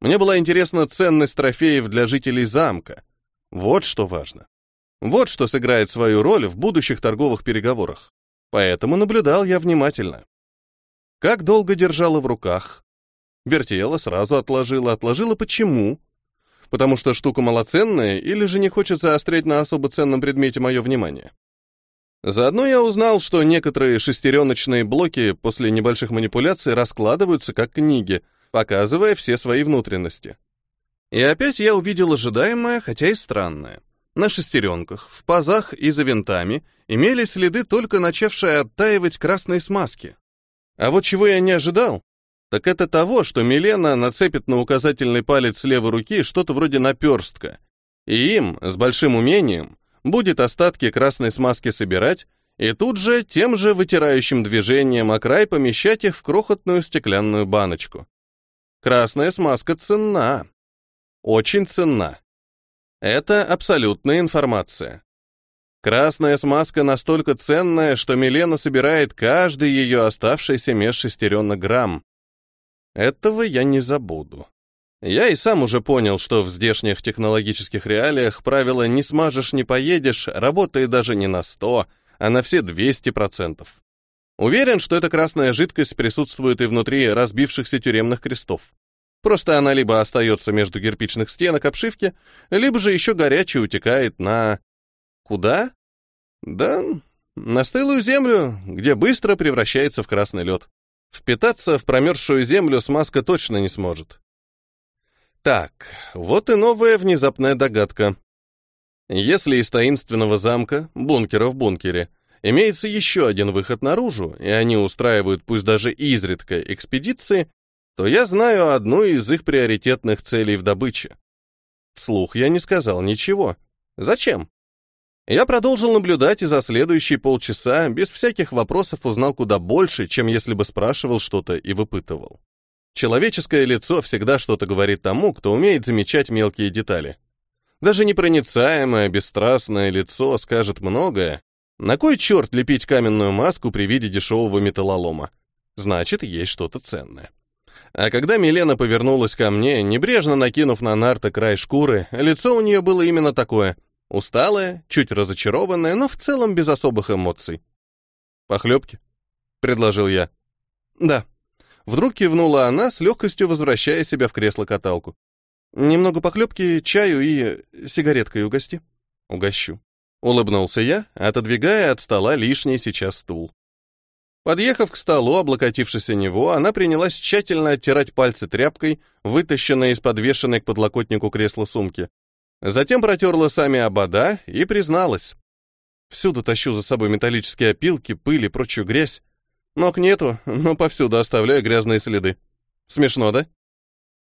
Мне была интересна ценность трофеев для жителей замка. Вот что важно. Вот что сыграет свою роль в будущих торговых переговорах. Поэтому наблюдал я внимательно. Как долго держала в руках? Вертела, сразу отложила. Отложила почему? Потому что штука малоценная или же не хочет заострять на особо ценном предмете мое внимание. Заодно я узнал, что некоторые шестереночные блоки после небольших манипуляций раскладываются как книги, показывая все свои внутренности. И опять я увидел ожидаемое, хотя и странное. На шестеренках, в пазах и за винтами имелись следы только начавшей оттаивать красной смазки. А вот чего я не ожидал, так это того, что Милена нацепит на указательный палец левой руки что-то вроде наперстка, и им, с большим умением, будет остатки красной смазки собирать и тут же тем же вытирающим движением о край помещать их в крохотную стеклянную баночку. Красная смазка ценна. Очень ценна. Это абсолютная информация. Красная смазка настолько ценная, что Милена собирает каждый ее оставшийся меж шестеренок грамм. Этого я не забуду. Я и сам уже понял, что в здешних технологических реалиях правило «не смажешь, не поедешь» работает даже не на 100, а на все 200%. Уверен, что эта красная жидкость присутствует и внутри разбившихся тюремных крестов. Просто она либо остается между кирпичных стенок обшивки, либо же еще горячая утекает на... Куда? Да, на стылую землю, где быстро превращается в красный лед. Впитаться в промерзшую землю смазка точно не сможет. Так, вот и новая внезапная догадка. Если из таинственного замка, бункера в бункере, имеется еще один выход наружу, и они устраивают пусть даже изредка экспедиции, то я знаю одну из их приоритетных целей в добыче. Вслух я не сказал ничего. Зачем? Я продолжил наблюдать и за следующие полчаса без всяких вопросов узнал куда больше, чем если бы спрашивал что-то и выпытывал. Человеческое лицо всегда что-то говорит тому, кто умеет замечать мелкие детали. Даже непроницаемое, бесстрастное лицо скажет многое, на кой черт лепить каменную маску при виде дешевого металлолома? Значит, есть что-то ценное. А когда Милена повернулась ко мне, небрежно накинув на нарты край шкуры, лицо у нее было именно такое. Усталое, чуть разочарованное, но в целом без особых эмоций. «Похлебки?» — предложил я. «Да». Вдруг кивнула она, с легкостью возвращая себя в кресло-каталку. «Немного похлебки, чаю и сигареткой угости». «Угощу». Улыбнулся я, отодвигая от стола лишний сейчас стул. Подъехав к столу, облокотившись о него, она принялась тщательно оттирать пальцы тряпкой, вытащенной из подвешенной к подлокотнику кресла сумки. Затем протерла сами обода и призналась. Всюду тащу за собой металлические опилки, пыль и прочую грязь. Ног нету, но повсюду оставляю грязные следы. Смешно, да?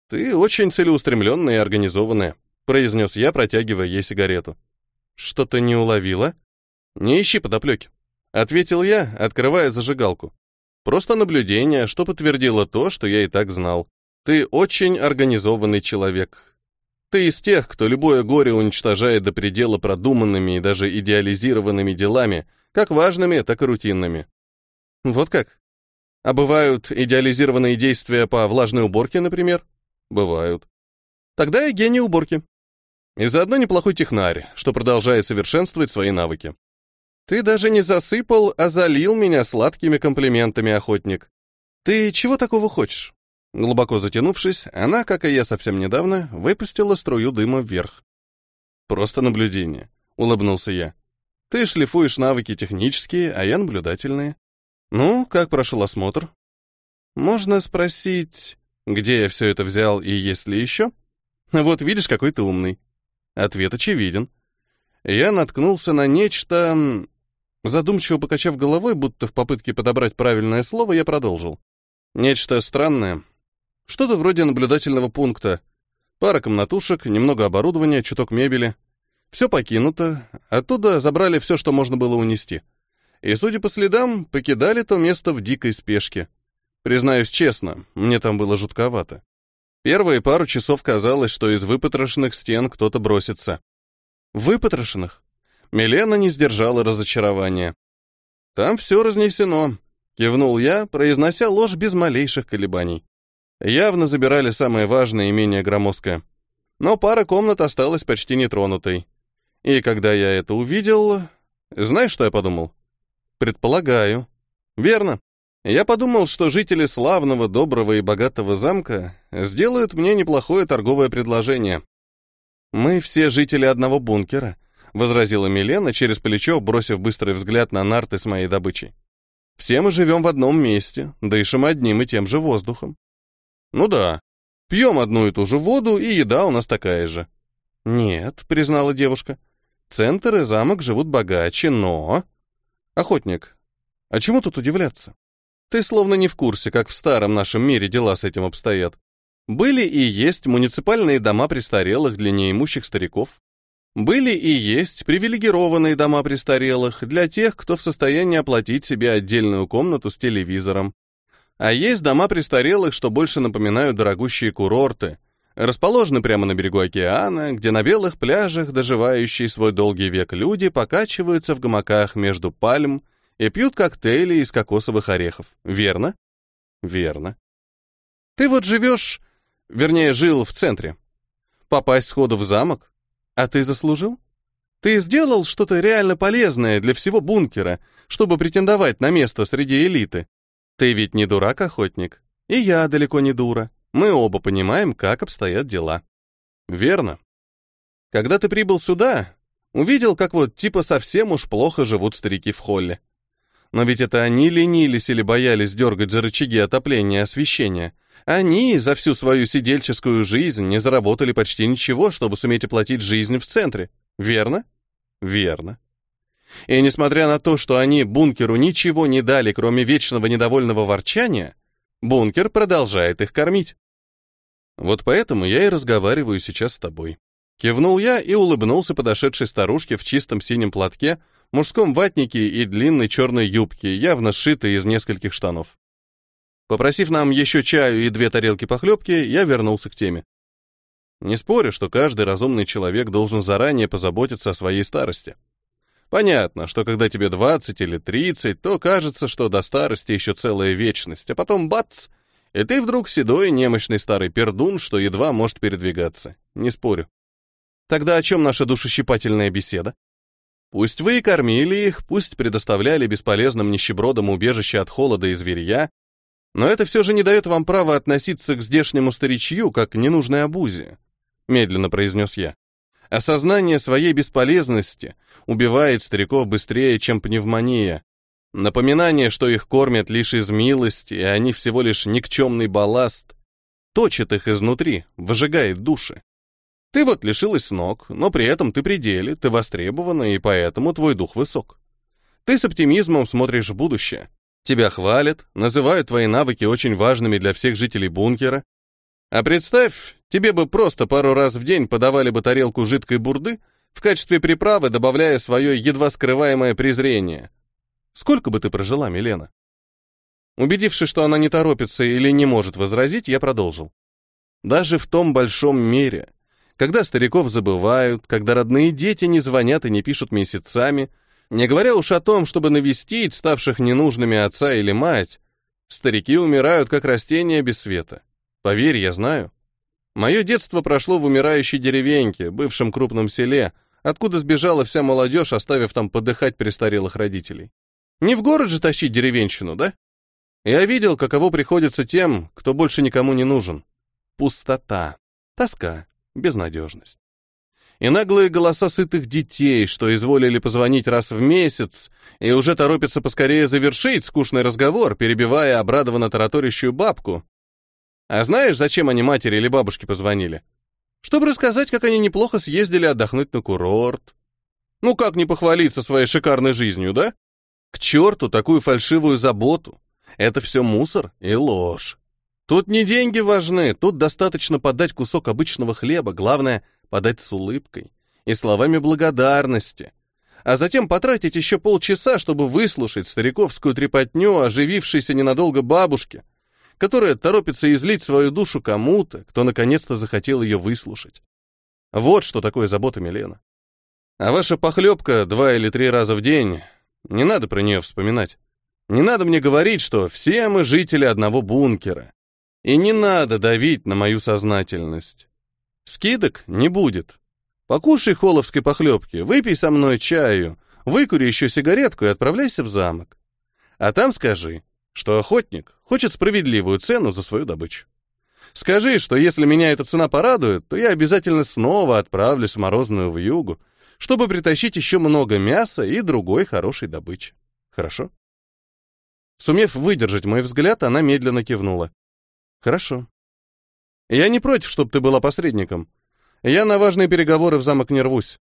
Ты очень целеустремленная и организованная, произнес я, протягивая ей сигарету. Что-то не уловила? Не ищи подоплеки. Ответил я, открывая зажигалку. Просто наблюдение, что подтвердило то, что я и так знал. Ты очень организованный человек. Ты из тех, кто любое горе уничтожает до предела продуманными и даже идеализированными делами, как важными, так и рутинными. Вот как? А бывают идеализированные действия по влажной уборке, например? Бывают. Тогда я гений уборки. И заодно неплохой технарь, что продолжает совершенствовать свои навыки. Ты даже не засыпал, а залил меня сладкими комплиментами, охотник. Ты чего такого хочешь? Глубоко затянувшись, она, как и я совсем недавно, выпустила струю дыма вверх. Просто наблюдение, улыбнулся я. Ты шлифуешь навыки технические, а я наблюдательные. Ну, как прошел осмотр? Можно спросить, где я все это взял и есть ли еще? Вот видишь, какой ты умный. Ответ очевиден. Я наткнулся на нечто... Задумчиво покачав головой, будто в попытке подобрать правильное слово, я продолжил. Нечто странное. Что-то вроде наблюдательного пункта. Пара комнатушек, немного оборудования, чуток мебели. Все покинуто, оттуда забрали все, что можно было унести. И, судя по следам, покидали то место в дикой спешке. Признаюсь честно, мне там было жутковато. Первые пару часов казалось, что из выпотрошенных стен кто-то бросится. Выпотрошенных? Милена не сдержала разочарования. Там все разнесено, кивнул я, произнося ложь без малейших колебаний. Явно забирали самое важное и менее громоздкое. Но пара комнат осталась почти нетронутой. И когда я это увидел, знаешь, что я подумал? Предполагаю. Верно. Я подумал, что жители славного, доброго и богатого замка сделают мне неплохое торговое предложение. Мы все жители одного бункера, возразила Милена через плечо, бросив быстрый взгляд на нарты с моей добычей. Все мы живем в одном месте, дышим одним и тем же воздухом. Ну да, пьем одну и ту же воду, и еда у нас такая же. Нет, признала девушка. Центр и замок живут богаче, но... Охотник, а чему тут удивляться? Ты словно не в курсе, как в старом нашем мире дела с этим обстоят. Были и есть муниципальные дома престарелых для неимущих стариков. Были и есть привилегированные дома престарелых для тех, кто в состоянии оплатить себе отдельную комнату с телевизором. А есть дома престарелых, что больше напоминают дорогущие курорты, расположены прямо на берегу океана, где на белых пляжах доживающие свой долгий век люди покачиваются в гамаках между пальм и пьют коктейли из кокосовых орехов. Верно? Верно. Ты вот живешь, вернее, жил в центре. Попасть сходу в замок? А ты заслужил? Ты сделал что-то реально полезное для всего бункера, чтобы претендовать на место среди элиты. Ты ведь не дурак, охотник. И я далеко не дура. Мы оба понимаем, как обстоят дела. Верно. Когда ты прибыл сюда, увидел, как вот типа совсем уж плохо живут старики в холле. Но ведь это они ленились или боялись дергать за рычаги отопления и освещения. Они за всю свою сидельческую жизнь не заработали почти ничего, чтобы суметь оплатить жизнь в центре. Верно? Верно. И несмотря на то, что они бункеру ничего не дали, кроме вечного недовольного ворчания, бункер продолжает их кормить. Вот поэтому я и разговариваю сейчас с тобой. Кивнул я и улыбнулся подошедшей старушке в чистом синем платке, мужском ватнике и длинной черной юбке, явно сшитой из нескольких штанов. Попросив нам еще чаю и две тарелки похлебки, я вернулся к теме. Не спорю, что каждый разумный человек должен заранее позаботиться о своей старости. Понятно, что когда тебе 20 или 30, то кажется, что до старости еще целая вечность, а потом бац, и ты вдруг седой немощный старый пердун, что едва может передвигаться. Не спорю. Тогда о чем наша душещипательная беседа? Пусть вы и кормили их, пусть предоставляли бесполезным нищебродам убежище от холода и зверья, но это все же не дает вам права относиться к здешнему старичью как к ненужной обузе медленно произнес я. Осознание своей бесполезности убивает стариков быстрее, чем пневмония. Напоминание, что их кормят лишь из милости, и они всего лишь никчемный балласт, точит их изнутри, выжигает души. Ты вот лишилась ног, но при этом ты пределе, ты востребована, и поэтому твой дух высок. Ты с оптимизмом смотришь в будущее. Тебя хвалят, называют твои навыки очень важными для всех жителей бункера. А представь, Тебе бы просто пару раз в день подавали бы тарелку жидкой бурды, в качестве приправы добавляя свое едва скрываемое презрение. Сколько бы ты прожила, Милена? Убедившись, что она не торопится или не может возразить, я продолжил. Даже в том большом мире, когда стариков забывают, когда родные дети не звонят и не пишут месяцами, не говоря уж о том, чтобы навестить ставших ненужными отца или мать, старики умирают, как растения без света. Поверь, я знаю. Мое детство прошло в умирающей деревеньке, бывшем крупном селе, откуда сбежала вся молодежь, оставив там подыхать престарелых родителей. Не в город же тащить деревенщину, да? Я видел, каково приходится тем, кто больше никому не нужен. Пустота, тоска, безнадежность. И наглые голоса сытых детей, что изволили позвонить раз в месяц, и уже торопятся поскорее завершить скучный разговор, перебивая обрадованно тараторящую бабку, а знаешь, зачем они матери или бабушке позвонили? Чтобы рассказать, как они неплохо съездили отдохнуть на курорт. Ну как не похвалиться своей шикарной жизнью, да? К черту такую фальшивую заботу. Это все мусор и ложь. Тут не деньги важны, тут достаточно подать кусок обычного хлеба, главное — подать с улыбкой и словами благодарности. А затем потратить еще полчаса, чтобы выслушать стариковскую трепотню оживившейся ненадолго бабушки — которая торопится излить свою душу кому-то, кто наконец-то захотел ее выслушать. Вот что такое забота Милена. А ваша похлебка два или три раза в день, не надо про нее вспоминать. Не надо мне говорить, что все мы жители одного бункера. И не надо давить на мою сознательность. Скидок не будет. Покушай холовской похлебки, выпей со мной чаю, выкури еще сигаретку и отправляйся в замок. А там скажи, что охотник хочет справедливую цену за свою добычу. Скажи, что если меня эта цена порадует, то я обязательно снова отправлюсь в морозную вьюгу, чтобы притащить еще много мяса и другой хорошей добычи. Хорошо? Сумев выдержать мой взгляд, она медленно кивнула. Хорошо. Я не против, чтобы ты была посредником. Я на важные переговоры в замок не рвусь.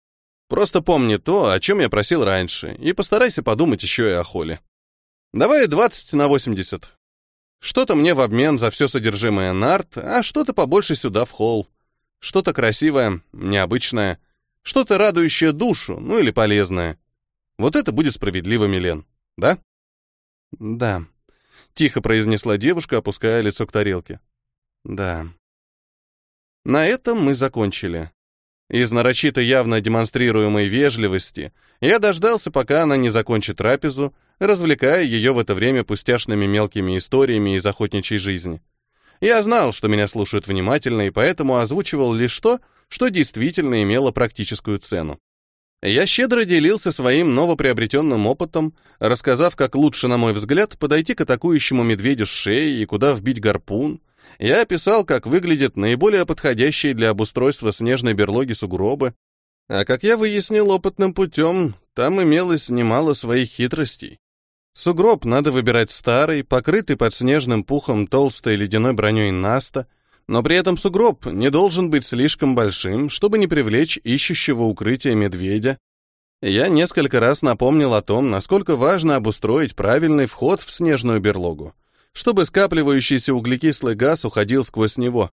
Просто помни то, о чем я просил раньше, и постарайся подумать еще и о Холе. Давай 20 на 80. Что-то мне в обмен за все содержимое нарт, а что-то побольше сюда в холл. Что-то красивое, необычное, что-то радующее душу, ну или полезное. Вот это будет справедливо, Милен, да? Да, тихо произнесла девушка, опуская лицо к тарелке. Да. На этом мы закончили. Из нарочито явно демонстрируемой вежливости я дождался, пока она не закончит трапезу, развлекая ее в это время пустяшными мелкими историями из охотничьей жизни. Я знал, что меня слушают внимательно, и поэтому озвучивал лишь то, что действительно имело практическую цену. Я щедро делился своим новоприобретенным опытом, рассказав, как лучше, на мой взгляд, подойти к атакующему медведю с шеи и куда вбить гарпун. Я описал, как выглядят наиболее подходящие для обустройства снежной берлоги сугробы. А как я выяснил опытным путем, там имелось немало своих хитростей. Сугроб надо выбирать старый, покрытый под снежным пухом толстой ледяной броней Наста, но при этом сугроб не должен быть слишком большим, чтобы не привлечь ищущего укрытия медведя. Я несколько раз напомнил о том, насколько важно обустроить правильный вход в снежную берлогу, чтобы скапливающийся углекислый газ уходил сквозь него.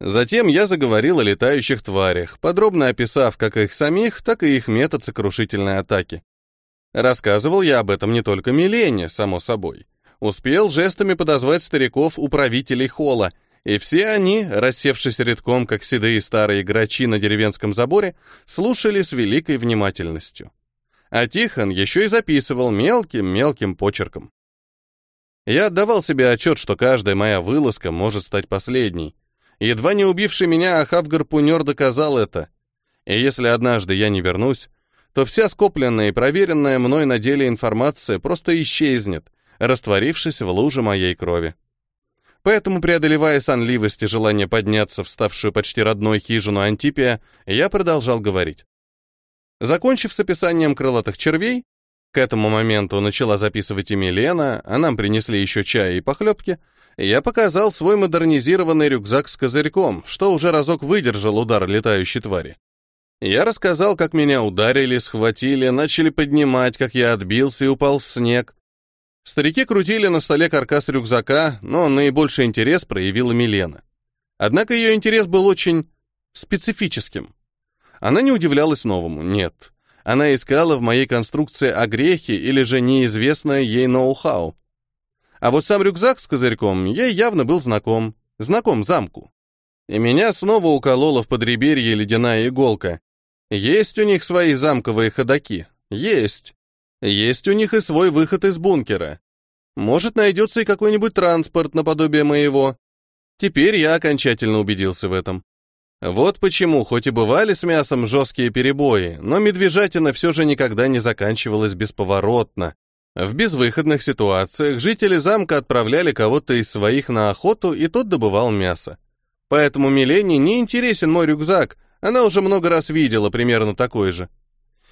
Затем я заговорил о летающих тварях, подробно описав как их самих, так и их метод сокрушительной атаки. Рассказывал я об этом не только Милене, само собой. Успел жестами подозвать стариков-управителей холла, и все они, рассевшись редком, как седые старые грачи на деревенском заборе, слушали с великой внимательностью. А Тихон еще и записывал мелким-мелким почерком. Я отдавал себе отчет, что каждая моя вылазка может стать последней. Едва не убивший меня Ахав-гарпунер доказал это. И если однажды я не вернусь, то вся скопленная и проверенная мной на деле информация просто исчезнет, растворившись в луже моей крови. Поэтому, преодолевая сонливость и желание подняться в ставшую почти родной хижину Антипия, я продолжал говорить. Закончив с описанием крылатых червей, к этому моменту начала записывать и Милена, а нам принесли еще чай и похлебки, я показал свой модернизированный рюкзак с козырьком, что уже разок выдержал удар летающей твари. Я рассказал, как меня ударили, схватили, начали поднимать, как я отбился и упал в снег. Старики крутили на столе каркас рюкзака, но наибольший интерес проявила Милена. Однако ее интерес был очень специфическим. Она не удивлялась новому, нет. Она искала в моей конструкции огрехи или же неизвестное ей ноу-хау. А вот сам рюкзак с козырьком ей явно был знаком, знаком замку. И меня снова уколола в подреберье ледяная иголка, есть у них свои замковые ходаки. Есть. Есть у них и свой выход из бункера. Может, найдется и какой-нибудь транспорт наподобие моего. Теперь я окончательно убедился в этом. Вот почему, хоть и бывали с мясом жесткие перебои, но медвежатина все же никогда не заканчивалась бесповоротно. В безвыходных ситуациях жители замка отправляли кого-то из своих на охоту, и тот добывал мясо. Поэтому Милене не интересен мой рюкзак, она уже много раз видела примерно такой же.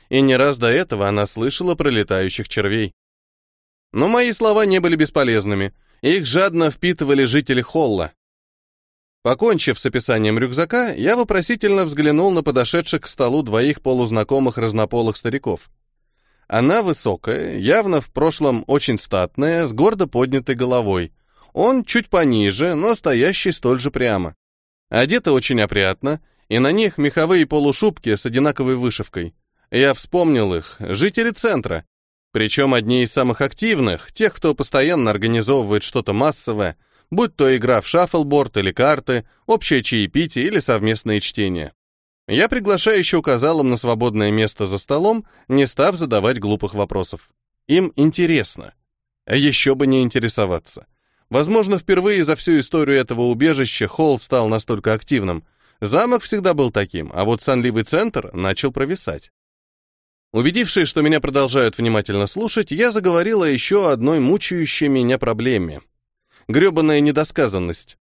И не раз до этого она слышала про летающих червей. Но мои слова не были бесполезными. Их жадно впитывали жители Холла. Покончив с описанием рюкзака, я вопросительно взглянул на подошедших к столу двоих полузнакомых разнополых стариков. Она высокая, явно в прошлом очень статная, с гордо поднятой головой. Он чуть пониже, но стоящий столь же прямо. Одета очень опрятно, и на них меховые полушубки с одинаковой вышивкой. Я вспомнил их, жители центра. Причем одни из самых активных, тех, кто постоянно организовывает что-то массовое, будь то игра в шаффлборд или карты, общее чаепитие или совместное чтение. Я приглашающе указал им на свободное место за столом, не став задавать глупых вопросов. Им интересно. А еще бы не интересоваться. Возможно, впервые за всю историю этого убежища Холл стал настолько активным — Замок всегда был таким, а вот сонливый центр начал провисать. Убедившись, что меня продолжают внимательно слушать, я заговорила еще одной мучающей меня проблеме. Гребаная недосказанность.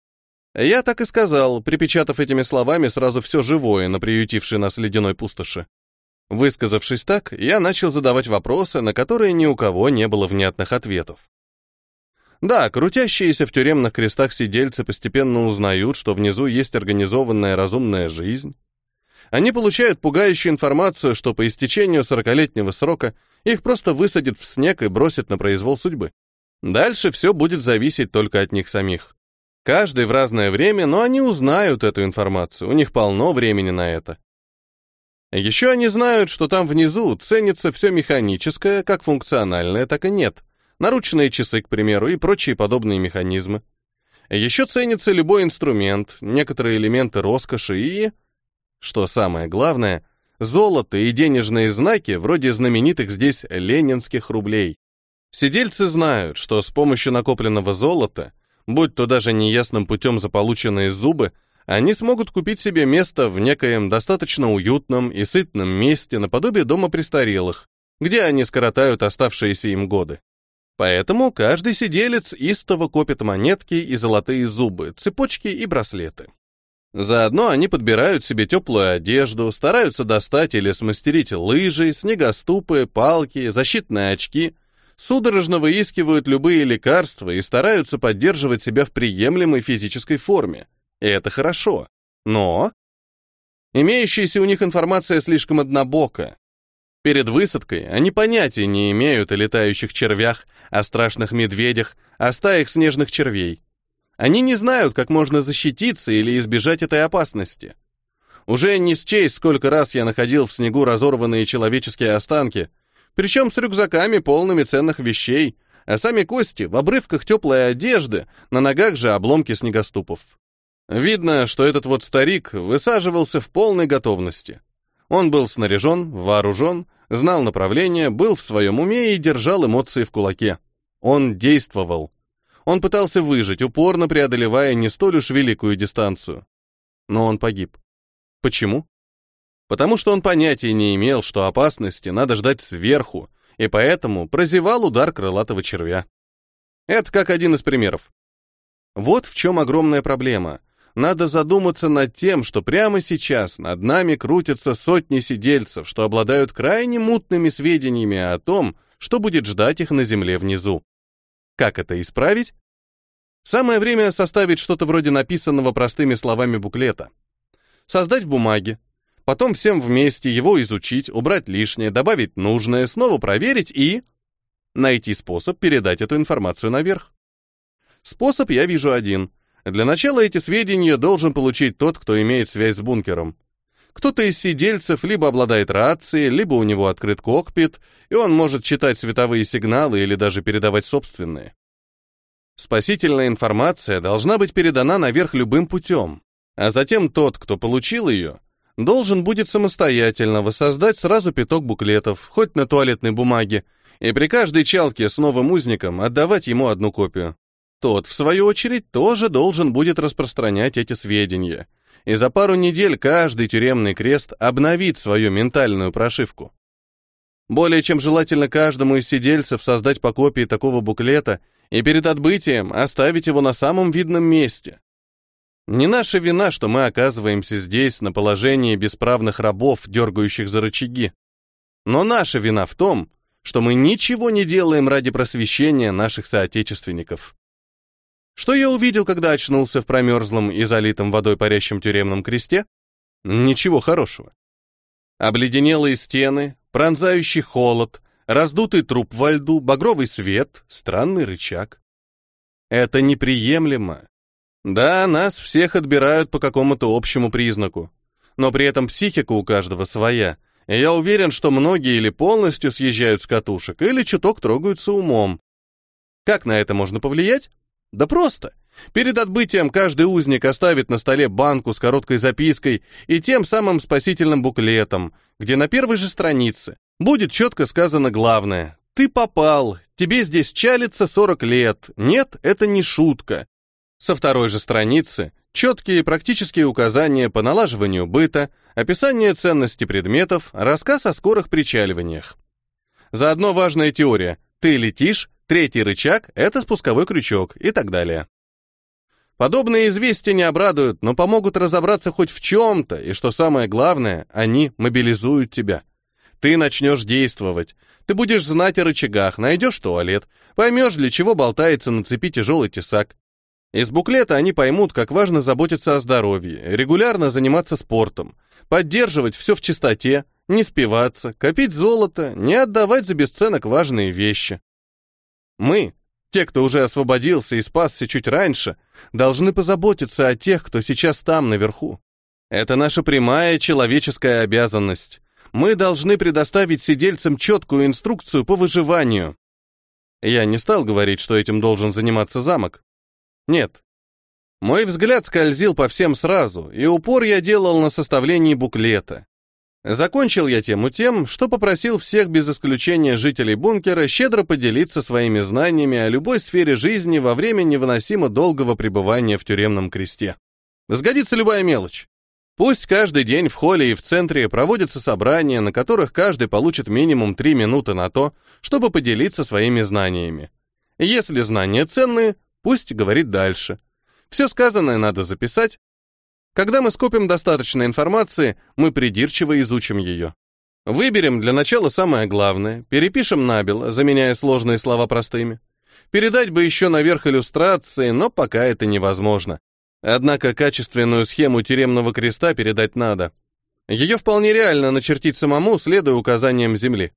Я так и сказал, припечатав этими словами сразу все живое на приютившей нас ледяной пустоши. Высказавшись так, я начал задавать вопросы, на которые ни у кого не было внятных ответов. Да, крутящиеся в тюремных крестах сидельцы постепенно узнают, что внизу есть организованная разумная жизнь. Они получают пугающую информацию, что по истечению сорокалетнего срока их просто высадят в снег и бросят на произвол судьбы. Дальше все будет зависеть только от них самих. Каждый в разное время, но они узнают эту информацию, у них полно времени на это. Еще они знают, что там внизу ценится все механическое, как функциональное, так и нет наручные часы, к примеру, и прочие подобные механизмы. Еще ценится любой инструмент, некоторые элементы роскоши и, что самое главное, золото и денежные знаки, вроде знаменитых здесь ленинских рублей. Сидельцы знают, что с помощью накопленного золота, будь то даже неясным путем заполученные зубы, они смогут купить себе место в некоем достаточно уютном и сытном месте наподобие дома престарелых, где они скоротают оставшиеся им годы. Поэтому каждый сиделец истово копит монетки и золотые зубы, цепочки и браслеты. Заодно они подбирают себе теплую одежду, стараются достать или смастерить лыжи, снегоступы, палки, защитные очки, судорожно выискивают любые лекарства и стараются поддерживать себя в приемлемой физической форме. И это хорошо. Но имеющаяся у них информация слишком однобока. Перед высадкой они понятия не имеют о летающих червях, о страшных медведях, о стаях снежных червей. Они не знают, как можно защититься или избежать этой опасности. Уже не счесть, сколько раз я находил в снегу разорванные человеческие останки, причем с рюкзаками, полными ценных вещей, а сами кости в обрывках теплой одежды, на ногах же обломки снегоступов. Видно, что этот вот старик высаживался в полной готовности. Он был снаряжен, вооружен, знал направление, был в своем уме и держал эмоции в кулаке. Он действовал. Он пытался выжить, упорно преодолевая не столь уж великую дистанцию. Но он погиб. Почему? Потому что он понятия не имел, что опасности надо ждать сверху, и поэтому прозевал удар крылатого червя. Это как один из примеров. Вот в чем огромная проблема. Надо задуматься над тем, что прямо сейчас над нами крутятся сотни сидельцев, что обладают крайне мутными сведениями о том, что будет ждать их на земле внизу. Как это исправить? Самое время составить что-то вроде написанного простыми словами буклета. Создать в бумаге, потом всем вместе его изучить, убрать лишнее, добавить нужное, снова проверить и... найти способ передать эту информацию наверх. Способ я вижу один. Для начала эти сведения должен получить тот, кто имеет связь с бункером. Кто-то из сидельцев либо обладает рацией, либо у него открыт кокпит, и он может читать световые сигналы или даже передавать собственные. Спасительная информация должна быть передана наверх любым путем, а затем тот, кто получил ее, должен будет самостоятельно воссоздать сразу пяток буклетов, хоть на туалетной бумаге, и при каждой чалке с новым узником отдавать ему одну копию. Тот, в свою очередь, тоже должен будет распространять эти сведения, и за пару недель каждый тюремный крест обновит свою ментальную прошивку. Более чем желательно каждому из сидельцев создать по копии такого буклета и перед отбытием оставить его на самом видном месте. Не наша вина, что мы оказываемся здесь на положении бесправных рабов, дергающих за рычаги. Но наша вина в том, что мы ничего не делаем ради просвещения наших соотечественников. Что я увидел, когда очнулся в промерзлом и залитом водой парящем тюремном кресте? Ничего хорошего. Обледенелые стены, пронзающий холод, раздутый труп во льду, багровый свет, странный рычаг. Это неприемлемо. Да, нас всех отбирают по какому-то общему признаку. Но при этом психика у каждого своя. И я уверен, что многие или полностью съезжают с катушек, или чуток трогаются умом. Как на это можно повлиять? Да просто. Перед отбытием каждый узник оставит на столе банку с короткой запиской и тем самым спасительным буклетом, где на первой же странице будет четко сказано главное. Ты попал, тебе здесь чалится 40 лет. Нет, это не шутка. Со второй же страницы четкие практические указания по налаживанию быта, описание ценности предметов, рассказ о скорых причаливаниях. Заодно важная теория. Ты летишь, Третий рычаг — это спусковой крючок и так далее. Подобные известия не обрадуют, но помогут разобраться хоть в чем-то, и что самое главное, они мобилизуют тебя. Ты начнешь действовать. Ты будешь знать о рычагах, найдешь туалет, поймешь, для чего болтается на цепи тяжелый тесак. Из буклета они поймут, как важно заботиться о здоровье, регулярно заниматься спортом, поддерживать все в чистоте, не спиваться, копить золото, не отдавать за бесценок важные вещи. Мы, те, кто уже освободился и спасся чуть раньше, должны позаботиться о тех, кто сейчас там, наверху. Это наша прямая человеческая обязанность. Мы должны предоставить сидельцам четкую инструкцию по выживанию. Я не стал говорить, что этим должен заниматься замок. Нет. Мой взгляд скользил по всем сразу, и упор я делал на составлении буклета. Закончил я тему тем, что попросил всех без исключения жителей бункера щедро поделиться своими знаниями о любой сфере жизни во время невыносимо долгого пребывания в тюремном кресте. Сгодится любая мелочь. Пусть каждый день в холле и в центре проводятся собрания, на которых каждый получит минимум 3 минуты на то, чтобы поделиться своими знаниями. Если знания ценные, пусть говорит дальше. Все сказанное надо записать. Когда мы скопим достаточно информации, мы придирчиво изучим ее. Выберем для начала самое главное, перепишем набело, заменяя сложные слова простыми. Передать бы еще наверх иллюстрации, но пока это невозможно. Однако качественную схему тюремного креста передать надо. Ее вполне реально начертить самому, следуя указаниям Земли.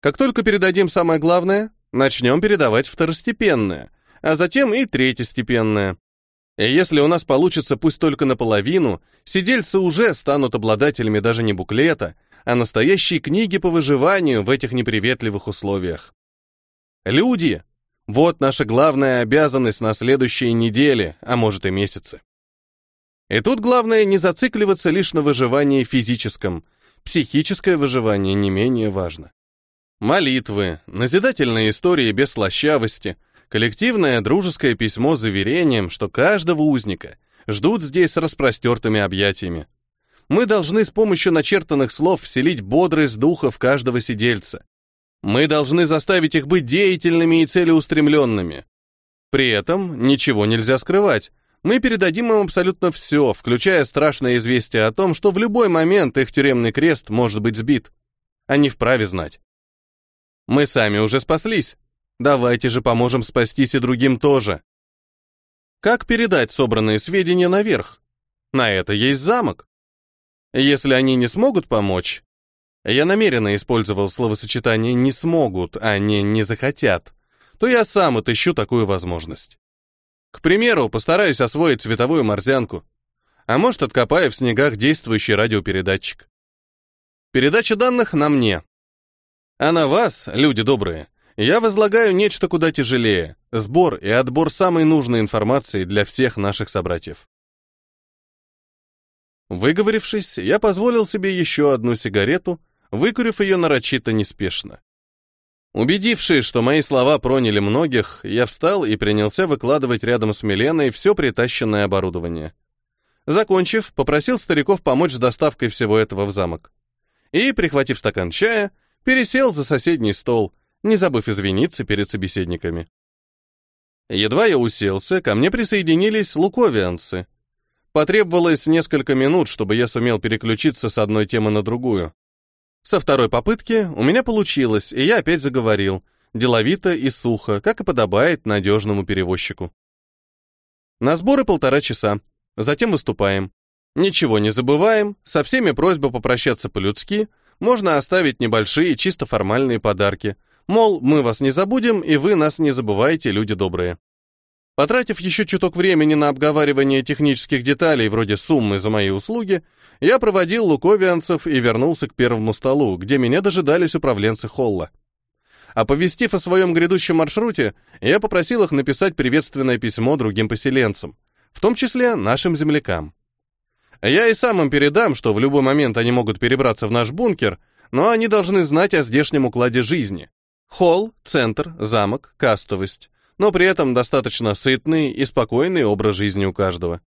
Как только передадим самое главное, начнем передавать второстепенное, а затем и третьестепенное. И если у нас получится пусть только наполовину, сидельцы уже станут обладателями даже не буклета, а настоящей книги по выживанию в этих неприветливых условиях. Люди — вот наша главная обязанность на следующей неделе, а может и месяце. И тут главное не зацикливаться лишь на выживании физическом. Психическое выживание не менее важно. Молитвы, назидательные истории без слащавости, коллективное дружеское письмо с заверением, что каждого узника ждут здесь с распростертыми объятиями. Мы должны с помощью начертанных слов вселить бодрость духа в каждого сидельца. Мы должны заставить их быть деятельными и целеустремленными. При этом ничего нельзя скрывать. Мы передадим им абсолютно все, включая страшное известие о том, что в любой момент их тюремный крест может быть сбит. Они вправе знать. Мы сами уже спаслись. Давайте же поможем спастись и другим тоже. Как передать собранные сведения наверх? На это есть замок. Если они не смогут помочь, я намеренно использовал словосочетание «не смогут», а не «не захотят», то я сам отыщу такую возможность. К примеру, постараюсь освоить цветовую морзянку, а может, откопаю в снегах действующий радиопередатчик. Передача данных на мне, а на вас, люди добрые, я возлагаю нечто куда тяжелее — сбор и отбор самой нужной информации для всех наших собратьев. Выговорившись, я позволил себе еще одну сигарету, выкурив ее нарочито неспешно. Убедившись, что мои слова проняли многих, я встал и принялся выкладывать рядом с Миленой все притащенное оборудование. Закончив, попросил стариков помочь с доставкой всего этого в замок. И, прихватив стакан чая, пересел за соседний стол, не забыв извиниться перед собеседниками. Едва я уселся, ко мне присоединились луковианцы. Потребовалось несколько минут, чтобы я сумел переключиться с одной темы на другую. Со второй попытки у меня получилось, и я опять заговорил, деловито и сухо, как и подобает надежному перевозчику. На сборы полтора часа, затем выступаем. Ничего не забываем, со всеми просьба попрощаться по-людски — можно оставить небольшие, чисто формальные подарки. Мол, мы вас не забудем, и вы нас не забывайте, люди добрые. Потратив еще чуток времени на обговаривание технических деталей вроде суммы за мои услуги, я проводил луковианцев и вернулся к первому столу, где меня дожидались управленцы холла. Оповестив о своем грядущем маршруте, я попросил их написать приветственное письмо другим поселенцам, в том числе нашим землякам. Я и сам им передам, что в любой момент они могут перебраться в наш бункер, но они должны знать о здешнем укладе жизни. Холл, центр, замок, кастовость, но при этом достаточно сытный и спокойный образ жизни у каждого.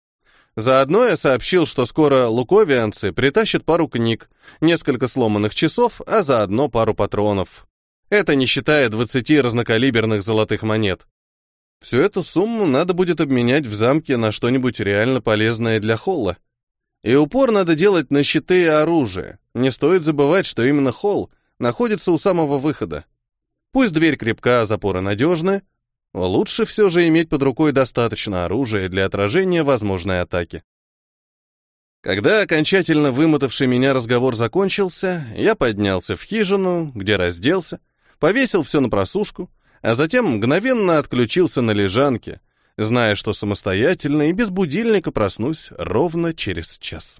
Заодно я сообщил, что скоро луковианцы притащат пару книг, несколько сломанных часов, а заодно пару патронов. Это не считая 20 разнокалиберных золотых монет. Всю эту сумму надо будет обменять в замке на что-нибудь реально полезное для холла. И упор надо делать на щиты и оружие. Не стоит забывать, что именно холл находится у самого выхода. Пусть дверь крепка, запоры надежны, лучше все же иметь под рукой достаточно оружия для отражения возможной атаки. Когда окончательно вымотавший меня разговор закончился, я поднялся в хижину, где разделся, повесил все на просушку, а затем мгновенно отключился на лежанке — зная, что самостоятельно и без будильника проснусь ровно через час.